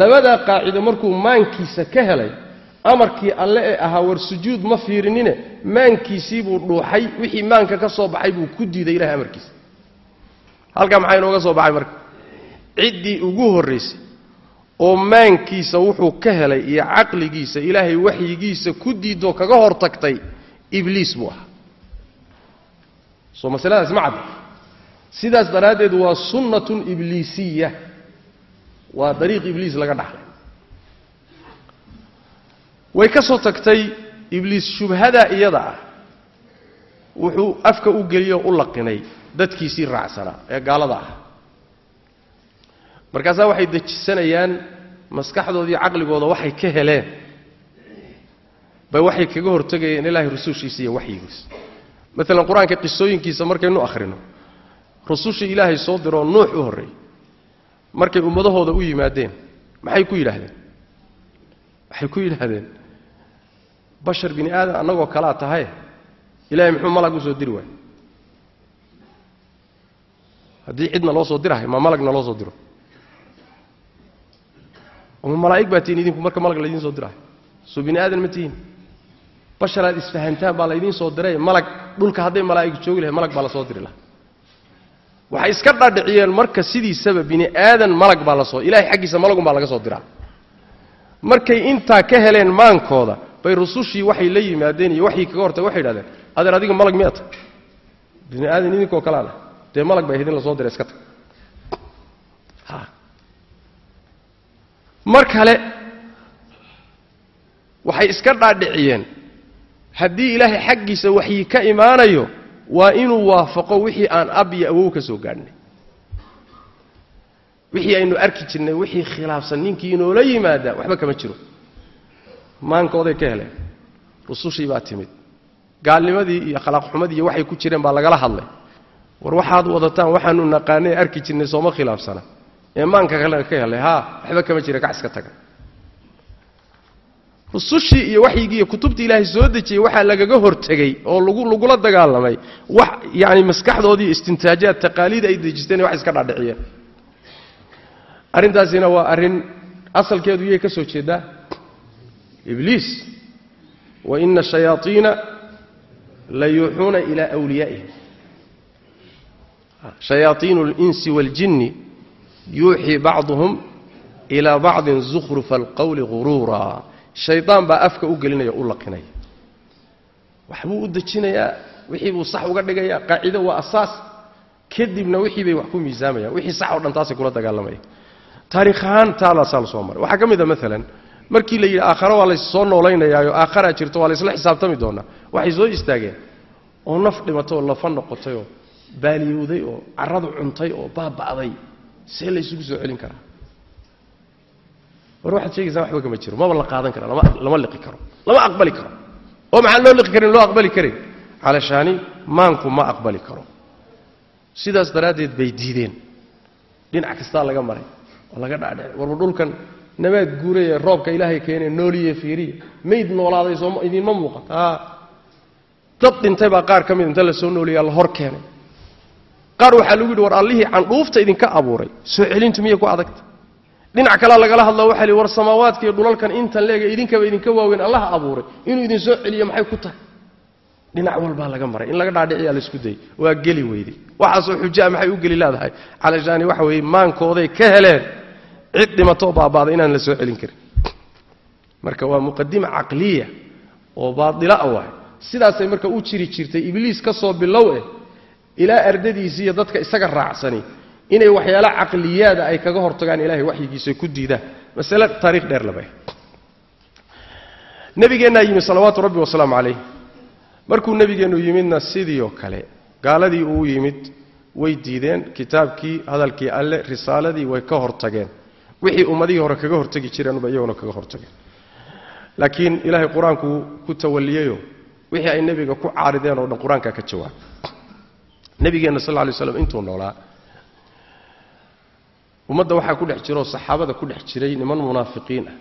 labadaa qaacido markuu maankiisa ka helay amarkii alle ee ahaa war sujuud ma fiirinine maankiisii buu dhuuxay wixii maanka ka soo baxay buu ku diiday ilahay amarkiisa. Halkaa maxaa inooga soo baxay marka? Ciddii ugu horraysay oo maankiisa wuxuu ka helay iyo caqligiisa ilaahay waxyigiisa ku diidoo kaga hor tagtay ibliis buu ahaa. Soo masaladaas ma cadda. Sidaas daraaddeed waa sunnatun ibliisiya. Waa dariiq ibliis laga dhaxlay way ka soo tagtay ibliis shubhadaa iyada ah. Wuxuu afka u geliyoo u laqinay dadkiisii raacsanaa ee gaalada ah. Markaasaa waxay dejisanayaan maskaxdoodii caqligooda waxay ka heleen. Bay waxay kaga hortegayeen ilaahay rusushiisa iyo waxyigiisa maalan qur'aanka qisooyinkiisa markaynu akhrino rusushii ilaahay soo diroo nuux u horreeyey. Markay ummadahooda u yimaadeen maxay ku yidhaahdeen? Waxay ku yidhaahdeen bashar bini aadam annagoo kalaa tahay ilahay muxuu malag u soo diri waay haddii cidna loo soo dirahay ma malagna loo soo diro. Ma malaa'ig baa tihiin idinku marka malag laydiin soo dirahay. Soo bini aadan ma tihiin. Basharaad isfahantaan baa laydiin soo diray malag dhulka hadday malaa'ig joogi lahay malag baa la soo diri lahaa. Waxay iska dhaadhiciyeen marka sidiisaba bini aadan malag baa la soo xaggiisa malagun baa laga soo diraa. Markay intaa ka heleen maankooda bay rusushii waxay la yimaadeen iyo waxii kaga hortay waxay idhahdeen adeer adiga malag miyaa tag? Bini aadan idinkoo kalaana. Dee malag baa idin la diray iska tag. Mar kale waxay iska dhaadhiciyeen. Haddii ilaahay xaggiisa waxyi ka imaanayo waa inuu waafaqo wixii aan ab iyo awow ka soo gaadhnay. Wixii aynu arki jirnay wixii khilaafsan ninkii inoola yimaada waxba kama jiro maankooday ka heleen rusushii baa timid. Gaalnimadii iyo khalaaqxumadii iyo waxay ku jireen baa lagala hadlay. War waxaad wadataan waxaanu naqaanay arki jirnay sooma khilaafsana. Ee maanka kale ka helay haa waxba kama jira kac iska taga. Rusushii iyo waxyigii iyo kutubtii ilaahay soo dejiyey waxaa lagaga hortegey oo lagu lagula dagaalamay wax yacni maskaxdoodii istintaajaad taqaaliid ay dejisteen wax iska dhaadhiciyeen. Arrintaasina waa arrin asalkeedu iyay ka soo jeedaa ibliis wa ina shayaaiina la yuuxuuna ilaa wliyaa'ihim shayaaiinu اlinsi waاljinni yuuxii bacduhum ilaa bacdin zukhrufa alqowli guruura shaydaan baa afka u gelinaya u laqinaya waxbuu u dejinayaa wixii buu sax uga dhigayaa qaacido waa asaas kadibna wixii bay wax ku miisaamayaan wixii sax o dhan taasay kula dagaalamaya taariikh ahaan taalaasaa la maray waxaa ka mid a maalan markii la yidhi aakhare waa lassoo noolaynayaao aakharaa jirto waa laysla xisaabtami doonaa waxay soo istaageen oo naf dhimatay oo lafa noqotay oo baaliyowday oo caradu cuntay oo baaba'day see laysugu soo celin karaa. War waxaad sheegaysaa waxba kama jiro maba la qaadan kara lama liqi karo lama aqbali karo. Oo maxaan loo liqi karin loo aqbali karin? Calashaani maanku ma aqbali karo. Sidaas daraaddeed bay diideen. Dhinac kastaa laga maray oo laga dhaadhec warba dhulkan nabaad guuraya roobka ilaahay keene nooliye fiiriya. Mayd noolaaday sooma idiinma muuqata. Dad dhintay baa qaar ka mid inta la soo la hor keenay. Qaar waxaa lagu yidhi war allihii candhuufta idinka abuuray. Soo celintu miyay ku adagta. Dhinac kalea lagala hadla waxa li war samaawaadka iyo dhulalkan intan leega idinkaba idinka waaweyn allaha abuuray. Inuu idin soo celiyo maxay ku tahay? Dhinac walbaa laga maray. In laga dhaadhiciyaa la isku dayay. Waa geli weyday. Waxaasoo xujaa maxay u geli leedahay? Calashaani waxa weeye maankooday ka heleen cid dhimatoo baaba'da inaan la soo celin karin. Marka waa muqadima caqliya oo baadila a waay. Sidaasay marka u jiri jirtay ibliis ka soo bilow eh ilaa ardadiisi iyo dadka isaga raacsani inay waxyaala caqliyaada ay kaga hortagaan ilahay waxyigiisa ku diidaan masale taarikh dheer laba nabigeennaa yimi salawaatu rabbi wasalaamu calayh. Markuu nebigeennu yimidna sidii oo kale gaaladii uu yimid way diideen kitaabkii hadalkii alle risaaladii way ka hortageen wixii ummadihii hore kaga hortagi jireenba iyaguna kaga hortageen laakiin ilaahay qur'aanku ku tawaliyeyo wixii ay nebiga ku caarideen oo dhan qur'aankaa ka jawaabay. Nebigeenna sal lla slam intuu noolaa ummadda waxaa ku dhex jiroo saxaabada ku dhex jiray niman munaafiqiin ah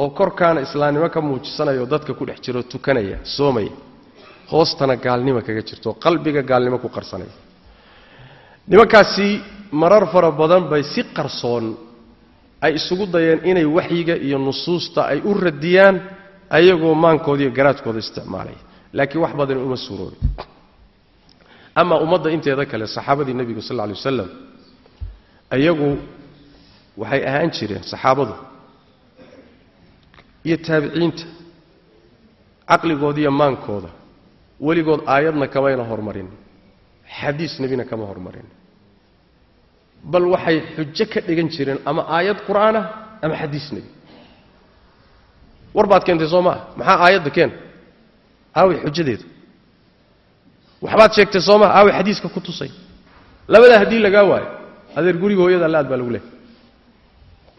oo korkaana islaamnimo ka muujisanayo dadka ku dhex jiroo tukanaya soomaya hoostana gaalnimo kaga jirto qalbiga gaalnimo ku qarsanaya. Nimankaasi marar fara badan bay si qarsoon ay isugu dayeen inay waxyiga iyo nusuusta ay u radiyaan ayagoo maankooda iyo garaadkooda isticmaalaya. Laakiin wax badan uma suuroobin ama ummadda inteeda kale saxaabadii nebigu sal lay wasalam ayagu waxay ahaan jireen saxaabadu iyo taabiciinta caqligooda iyo maankooda. Weligood aayadna kamayna hormarin xadiis nebina kama hormarin bal waxay xujo ka dhigan jireen ama aayad qur'aanah ama xadiis nebi. War baad keentay soo maaha maxaa aayadda keen? Aaway xujadeedu waxbaad sheegtay soo maha aaway xadiiska ku tusay. Labadaa haddii lagaa waayo adeer guriga hooyada alla aad baa lagu leehay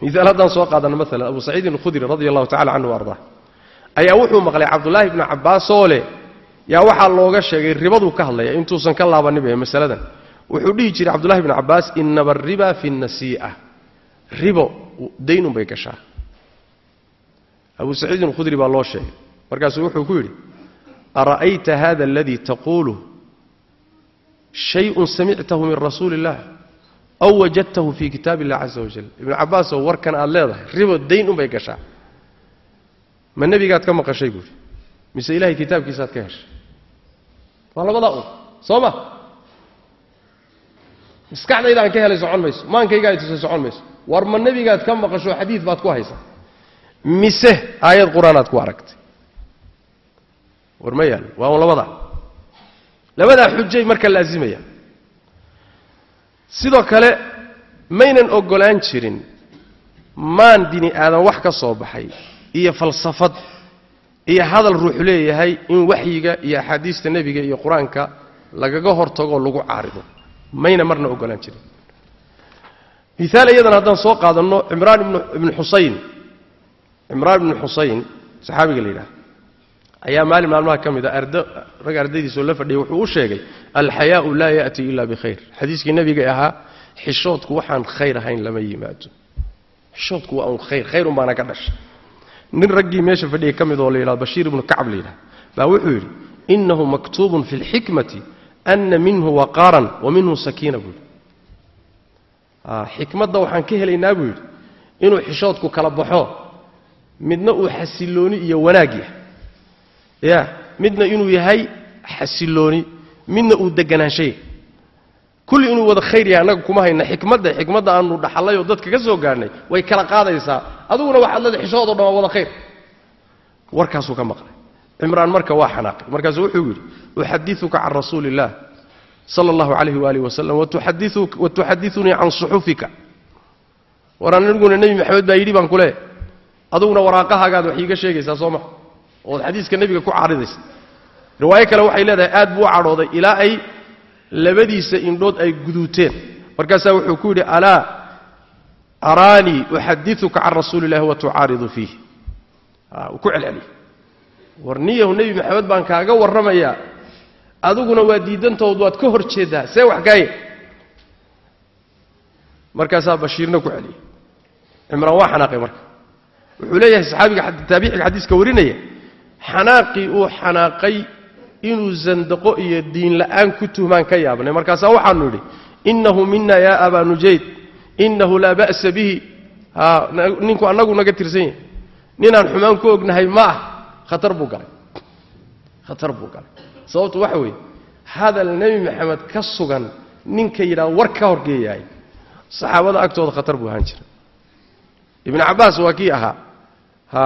miaal haddaan soo qaadano maalan abu saciidin alkhudri radi allahu tacala canhu ardaa ayaa wuxuu maqlay cabdullaahi ibnu cabbaasoo leh yaa waxaa looga sheegay ribaduu ka hadlaya intuusan ka laabaninba masaladan wuxuu dhihi jiray cabdullahi ibnu cabbaas inaba ariba fi nasii'a. Ribo daynun bay gashaa. Abu saciidin alkhudri baa loo sheegay. Markaasuu wuxuu ku yidhi ara'ayta hada aladii taquulu? Shayun samictahu min rasuuli illah aw wajadtahu fii kitaab illah caza wajal ibnu cabbaasoo warkan aad leedahay. Ribo dayn unbay gashaa. Ma nebigaad ka maqashay buuhi mise ilahay kitaabkiisaaad ka heshay? Waa labadaa un soo ma maskaxdayda aan ka helay socon mayso maankaygaa tusay socon mayso. War ma nebigaad ka maqasho xadiid baad ku haysaa mise aayad qur'aanaad ku aragtay? War ma yaalo waa un labadaa. Labadaa xujay marka laazimaya sidoo kale maynan oggolaan jirin maan bini aadan wax ka soo baxay iyo falsafad iyo hadal ruux leeyahay in waxyiga iyo axaadiista nebiga iyo qur'aanka lagaga hortagoo lagu caarido mayna marna oggolaan jirin. Miaal iyadan haddaan soo qaadanno cimraan ibnu xusayn. Cimraan ibnu xusayn saxaabiga la yidhaha ayaa maalin maalmaha ka mid a ardo rag ardaydiisoo la fadhiyay wuxuu u sheegay alxayaau laa ya'ti ila bikhayr xadiiskii nebiga ahaa xishoodku waxaan khayr ahayn lama yimaado. Xishoodku waa un khayr khayr unbaana ka dhasha. Nin raggii meesha fadhiyay ka mid oo la yidhahdo bashiir ibnu kacb la yidhahdo baa wuxuu yidhi innahu maktuubun fi lxikmati ana minhu waqaaran wa minhu sakiina buu yidhi xikmadda waxaan ka helaynaa buu yidhi inuu xishoodku kala baxo midna uu xasilooni iyo wanaag yahay ya midna inuu yahay xasilooni midna uu deganaanshay kulli inuu wada khayr yahay annaga kuma hayna xikmadda xikmadda aanu dhaxallay oo dadka ka soo gaadhnay way kala qaadaysaa aduguna waxaad leedahay xishoodoo dhan waa wada khayr warkaasuu ka maqlay cimraan marka waa xanaaqay markaasuu wuxuu yidhi uxadiuka can rasuuli illah sala allahu calayhi waaalih wasalam watuxadiunii can suxufika. War aniguna nebi maxamed baa yidhi baan ku leeyahy aduguna waraaqahaagaad wax iiga sheegaysaa soo maha ood xadiiska nebiga ku caaridaysa. Riwaayo kale waxay leedahay aad buu u cadhooday ilaa ay labadiisa indhood ay guduuteen. Markaasaa wuxuu ku yidhi alaa araanii uxadiuka can rasuuli illahi wa tucaaridu ku celceliyey war niyahu nebi maxamed baan kaaga warramayaa. Adiguna waa diidantood waad ka hor jeeddaa see wax kaaye markaasaa bashiirna ku celiyey cimraan waa xanaaqay marka. Wuxuu leeyahay saxaabiga taabiciga xadiiska warinaya xanaaqii uu xanaaqay inuu zandaqo iyo diin la'aan ku tuhmaan ka yaabnay. Markaasaa waxaanu idhi innahu mina yaa abaa nujayd innahu laa ba'sa bihi. Ninku annagu naga tirsan yahay ninaan xumaan ku ognahay ma ah khatar buu galay. Khatar buu galay. Sababtu waxa weeye hadal nebi maxamed ka sugan ninka yidhaha war ka horgeeyahay saxaabada agtooda khatar buu ahaan jira ibnu cabbaas waa kii ahaa. Ha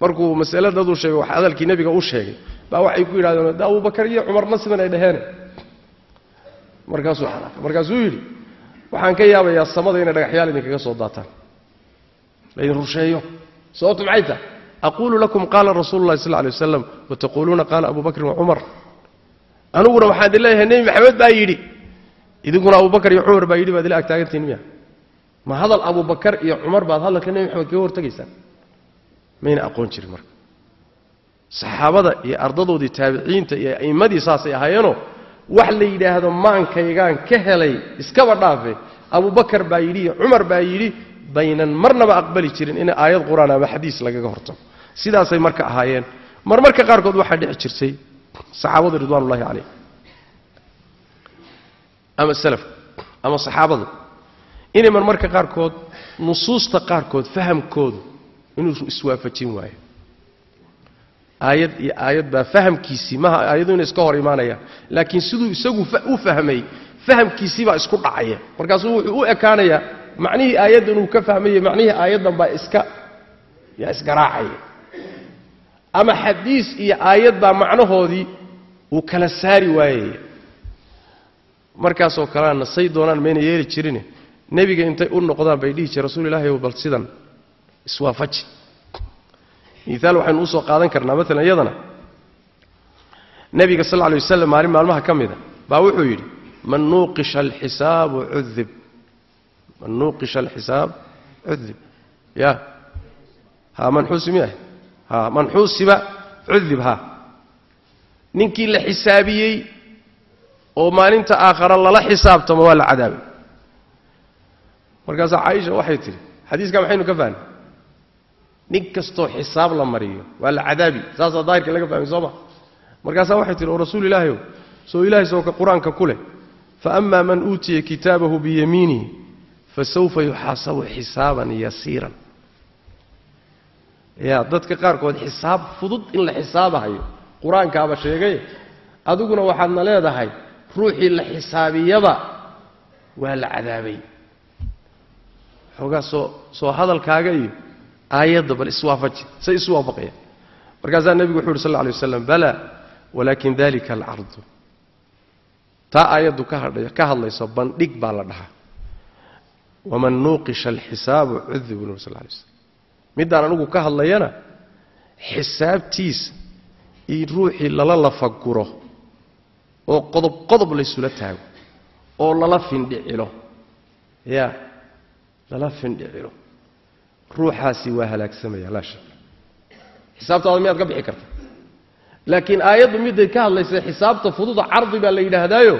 markuu masaladaduu sheegay wax hadalkii nebiga u sheegay baa waxay ku yidhahdeen de abubakar iyo cumarna sidan ay dhaheene markaasuu xanaaqay markaasuu yidhi waxaan ka yaabayaa samada inay dhagaxyaal idinkaga soo daataan. Laydin rusheeyo. Sababtu maxay tahay aquulu lakum qaala rasuulu llahi sal alay waslam wataquuluuna qaala abu bakrin wa cumar aniguna waxaan idin leeyahay nebi maxamed baa yidhi idinkuna abubakar iyo cumar baa yidhi baad ila agtaagantihin miya ma hadal abubakar iyo cumar baad hadalka nebi maxamed kaga hortegaysaan mayna aqoon jirin marka saxaabada iyo ardadoodii taabiciinta iyo a'immadii saasay ahaayeenoo wax la yidhaahdo maankaygaan ka helay iskaba dhaafe abubakar baa yidhi iyo cumar baa yidhi baynan marnaba aqbali jirin in aayad qur'aan ama xadiis lagaga hortago sidaasay marka ahaayeen. Marmarka qaarkood waxaa dhici jirtay saxaabadu ridwanullahi calayh ama salafku ama saxaabadu. Inay marmarka qaarkood nusuusta qaarkood fahamkoodu inuu iswaafajin waayo. Aayad iyo aayad baa fahamkiisii maha aayadu inay iska hor imaanayaan. Laakiin siduu isagu u fahmay fahamkiisii baa isku dhacaya. Markaasuu wuxuu u ekaanayaa macnihii aayaddan uu ka fahmaya macnihii aayaddan baa iska yaa isgaraacaya ama xadiis iyo aayad baa macnahoodii uu kala saari waayaya markaasoo kalena say doonaan mayna yeeli jirine nebiga intay u noqdaan bay dhihi jire rasuul ilahi bal sidan iswaafaji. Miaal waxaynu u soo qaadan karnaa maalan iyadana. Nebiga sal alay waslam maalin maalmaha ka mida baa wuxuu yidhi man nuuqisha alxisaabu cudib man nuuqisha alxisaab cudib ya ha manxuusi mi ah ha man xuusiba cudib ha. Ninkii la xisaabiyey oo maalinta aakhara lala xisaabtamo waa la cadaabay markaasaa caaisha waxay tidhi xadiiskaa maxaynu ka fahmay nin kastoo xisaab la mariyo waa la cadaabi. Saasaa daahirka laga fahmay soo ma? Markaasaa waxay tihi oo rasuul ilaahayow soo ilaahay sooka qur'aanka ku leh. Fa ama man uutiya kitaabahu biyamiinihi fasawfa yuxaasabu xisaaban yasiiran ya dadka qaarkood xisaab fudud in la xisaabahayo. Qur'aankaaba sheegay adiguna waxaadna leedahay ruuxii la xisaabiyaba waa la cadaabay. Xoogaa soo soo hadalkaaga iyo aayadda bal iswaafaji say isu markaasaa nebigu wuxu uhi sal lla alay waslam bala walaakin dalika alcardu taa aayaddu ka hadhay ka hadlayso bandhig baa la dhahaa. Waman nuuqisha alxisaabu cudib bu nab sal lay slam middaan anigu ka hadlayana xisaabtiisa in ruuxii lala lafaguro oo qodob qodob laysula taago oo lala findhicilo. Ya lala findhicilo. Ruuxaasi waa halaagsamaya laa shak xisaabtaada miyaad ka bixi karta? Laakiin aayaddu midday ka hadlaysa xisaabta fududa cardi baa la yidhaahdaayo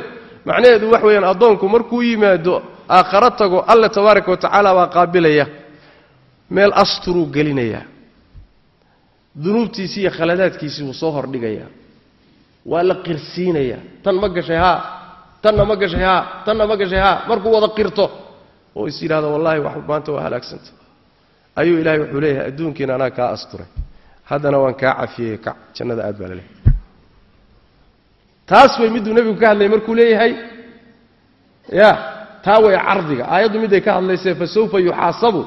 macnaheedu wax weeyaan addoonku markuu yimaado aakharo tago alla tabaaraka wa tacaala baa qaabilaya meel asturuu gelinayaa dunuubtiisii iyo khaladaadkiisii wuu soo hordhigayaa waa la qirsiinayaa tan ma gashay haa? Tanna ma gashay haa? Tanna ma gashay haa? Markuu wada qirto oo is yidhahdo wallaahi wax maanta waa halaagsanta. Ayuu ilaahay wuxuu leeyahay adduunkiina anaa kaa asturay. Haddana waan kaa cafiyey kac jannada aad baa la taas way miduu nebigu ka hadlayay markuu leeyahay. Ya taa way cardiga. Aayaddu midday ka hadlaysee fa sawfa yuxaasabu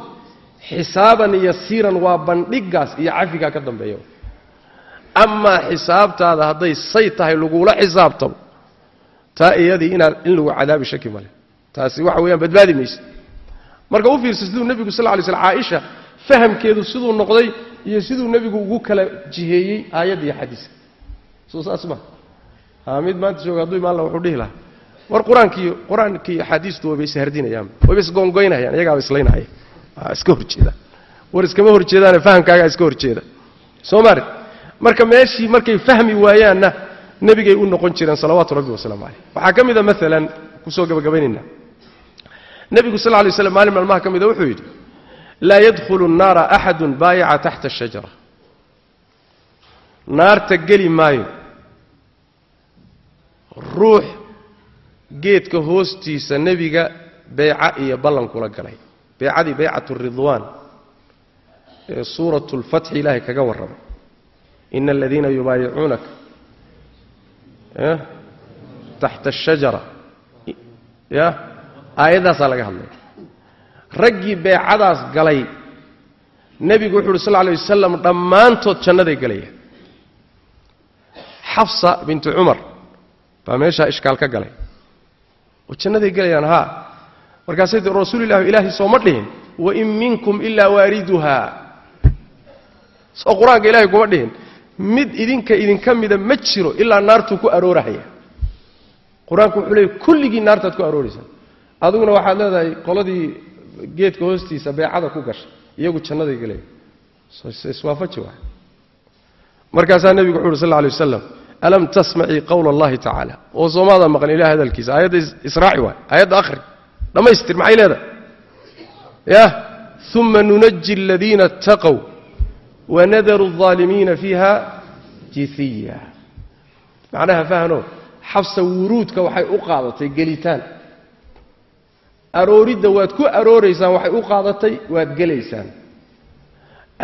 xisaaban yasiiran waa bandhigaas iyo cafigaa ka dambeeya amaa xisaabtaada hadday say tahay lagula xisaabtamo taa iyadii inaad in lagu cadaabi shaki male taasi waxa weeyaan badbaadi maysa. Marka u fiirsa siduu nebigu sal lay sl caaisha fahamkeedu siduu noqday iyo siduu nebigu ugu kala jiheeyey aayadda iyo xadiiska soo saas ma. Ha mid maanta jooga hadduu imaan la wuxuu dhihi lahaa. War qur'aankiiyo qur'aanki iyo axaadiistu wayba ishardinayaan wayba isgoongoynayaan iyagaaba islaynaya iska horjeeda war iskama horjeedaane fahamkaagaa iska horjeeda soo maari. Marka meeshii markay fahmi waayaanna nebigay u noqon jireen salawaatu rabbi wasalaamu caleyh waxaa ka mida maalan ku soo gabagabaynayna nebigu sal lay slam maalin maalmaha ka mida wuxuu yidhi laa yadkhulu nnaara axadun baayaca taxta ashajara naarta geli maayo. Ruux geedka hoostiisa nebiga beyca iyo ballan kula galay beycadii beycat ridwaan ee suurat lfatxi ilaahay kaga warramay ina aladiina yubaayicuunaka taxta ashajara ya aayaddaasaa laga hadlaya raggii beecadaas galay nebigu wuxu uhi sal lla alay wasalam dhammaantood jannaday galayaan. Xafsa bintu cumar baa meeshaa ishkaal ka galay. Oo jannaday gelayaan haa markaasay ti rasuulillahi ilaahay sooma dhihin wain minkum ilaa waariduha. Soo qur'aanka ilahay kuma dhihin. Mid idinka idinka mida ma jiro ilaa naartuu ku aroorahaya. Qur'aanku wuxuu leeyay kulligii naartaad ku arooraysaa adiguna waxaad leedahay qoladii geedka hoostiisa beecada ku gashay iyagu jannaday gelaya iswaafaji waay. Markaasaa nebigu wuxu uhi sal lla alay wasalam alam tasmacii qowla allahi tacaala oo soomaada maqan ilahay hadalkiisa. Aayadda israaci waay. Aayadda akhri dhammaystir maxay leedahay yah uma nunaji aladiina اtaqow wanadaru الظaalimiina fiiha jisiya macnaha fahno xabsa wuruudka waxay u qaadatay gelitaan arooridda waad ku arooraysaan waxay u qaadatay waad gelaysaan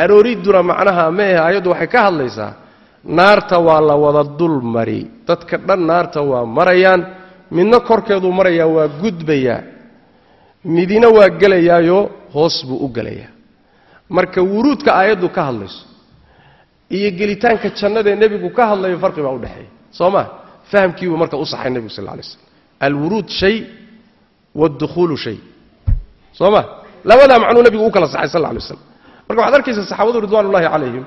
arooridduna macnaha meehe ayaddu waxay ka hadlaysaa naarta waa la wada dul mari dadka dhan naarta waa marayaan midna korkeeduu marayaa waa gudbayaa midina waa gelayaayo hoos buu u gelayaa. Marka wuruudka aayaddu ka hadlayso iyo gelitaanka jannadaee nebigu ka hadlayo farqi baa udhexeeya soo ma? Fahamkiibuu marka u saxay nebigu sal lay slam alwuruud shay waadukhuulu shay. Soo ma? Labadaa macnuu nebigu u kala saxay sal lay slam marka waxad arkaysa saxaabadu ridwanullahi calayhim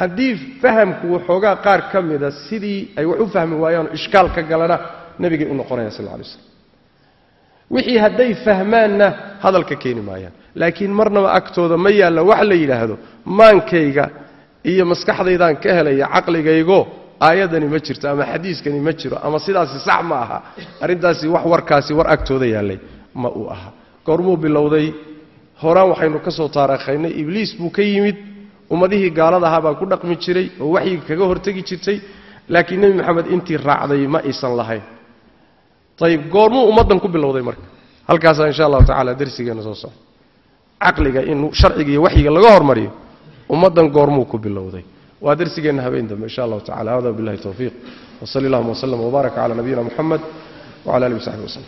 haddii fahamku waxoogaa qaar ka mida sidii ay wax u fahmi waayaanoo ishkaal ka galana nebigay u noqonayaan sal lay slam wixii hadday fahmaanna hadalka keeni maayaan. Laakiin marnaba agtooda ma yaalla wax la yidhaahdo maankayga iyo maskaxdaydaan ka helaya caqligaygo aayaddani ma jirto ama xadiiskani ma jiro ama sidaasi sax ma aha. Arrintaasi wax warkaasi war agtooda yaallay ma uu aha. Goormuu bilowday? Horaan waxaynu ka soo taariikhaynay ibliis buu ka yimid. Ummadihii gaalada ahaa baa ku dhaqmi jiray oo waxyiga kaga hortegi jirtay. Laakiin nebi maxamed intii raacday ma aysan lahayn ayib goormuu ummaddan ku bilowday marka. Halkaasaa insha allahu tacala darsigeenna soo socda caqliga in sharciga iyo waxyiga laga hormariyo ummaddan goormuu ku bilowday. Waa darsigeenna habeen dambe insha allahu tacala hada billahi towfiiq wsali allahuma wslm wbaarak cala nabiyina muxamed wcala alihi wasaxbi waslem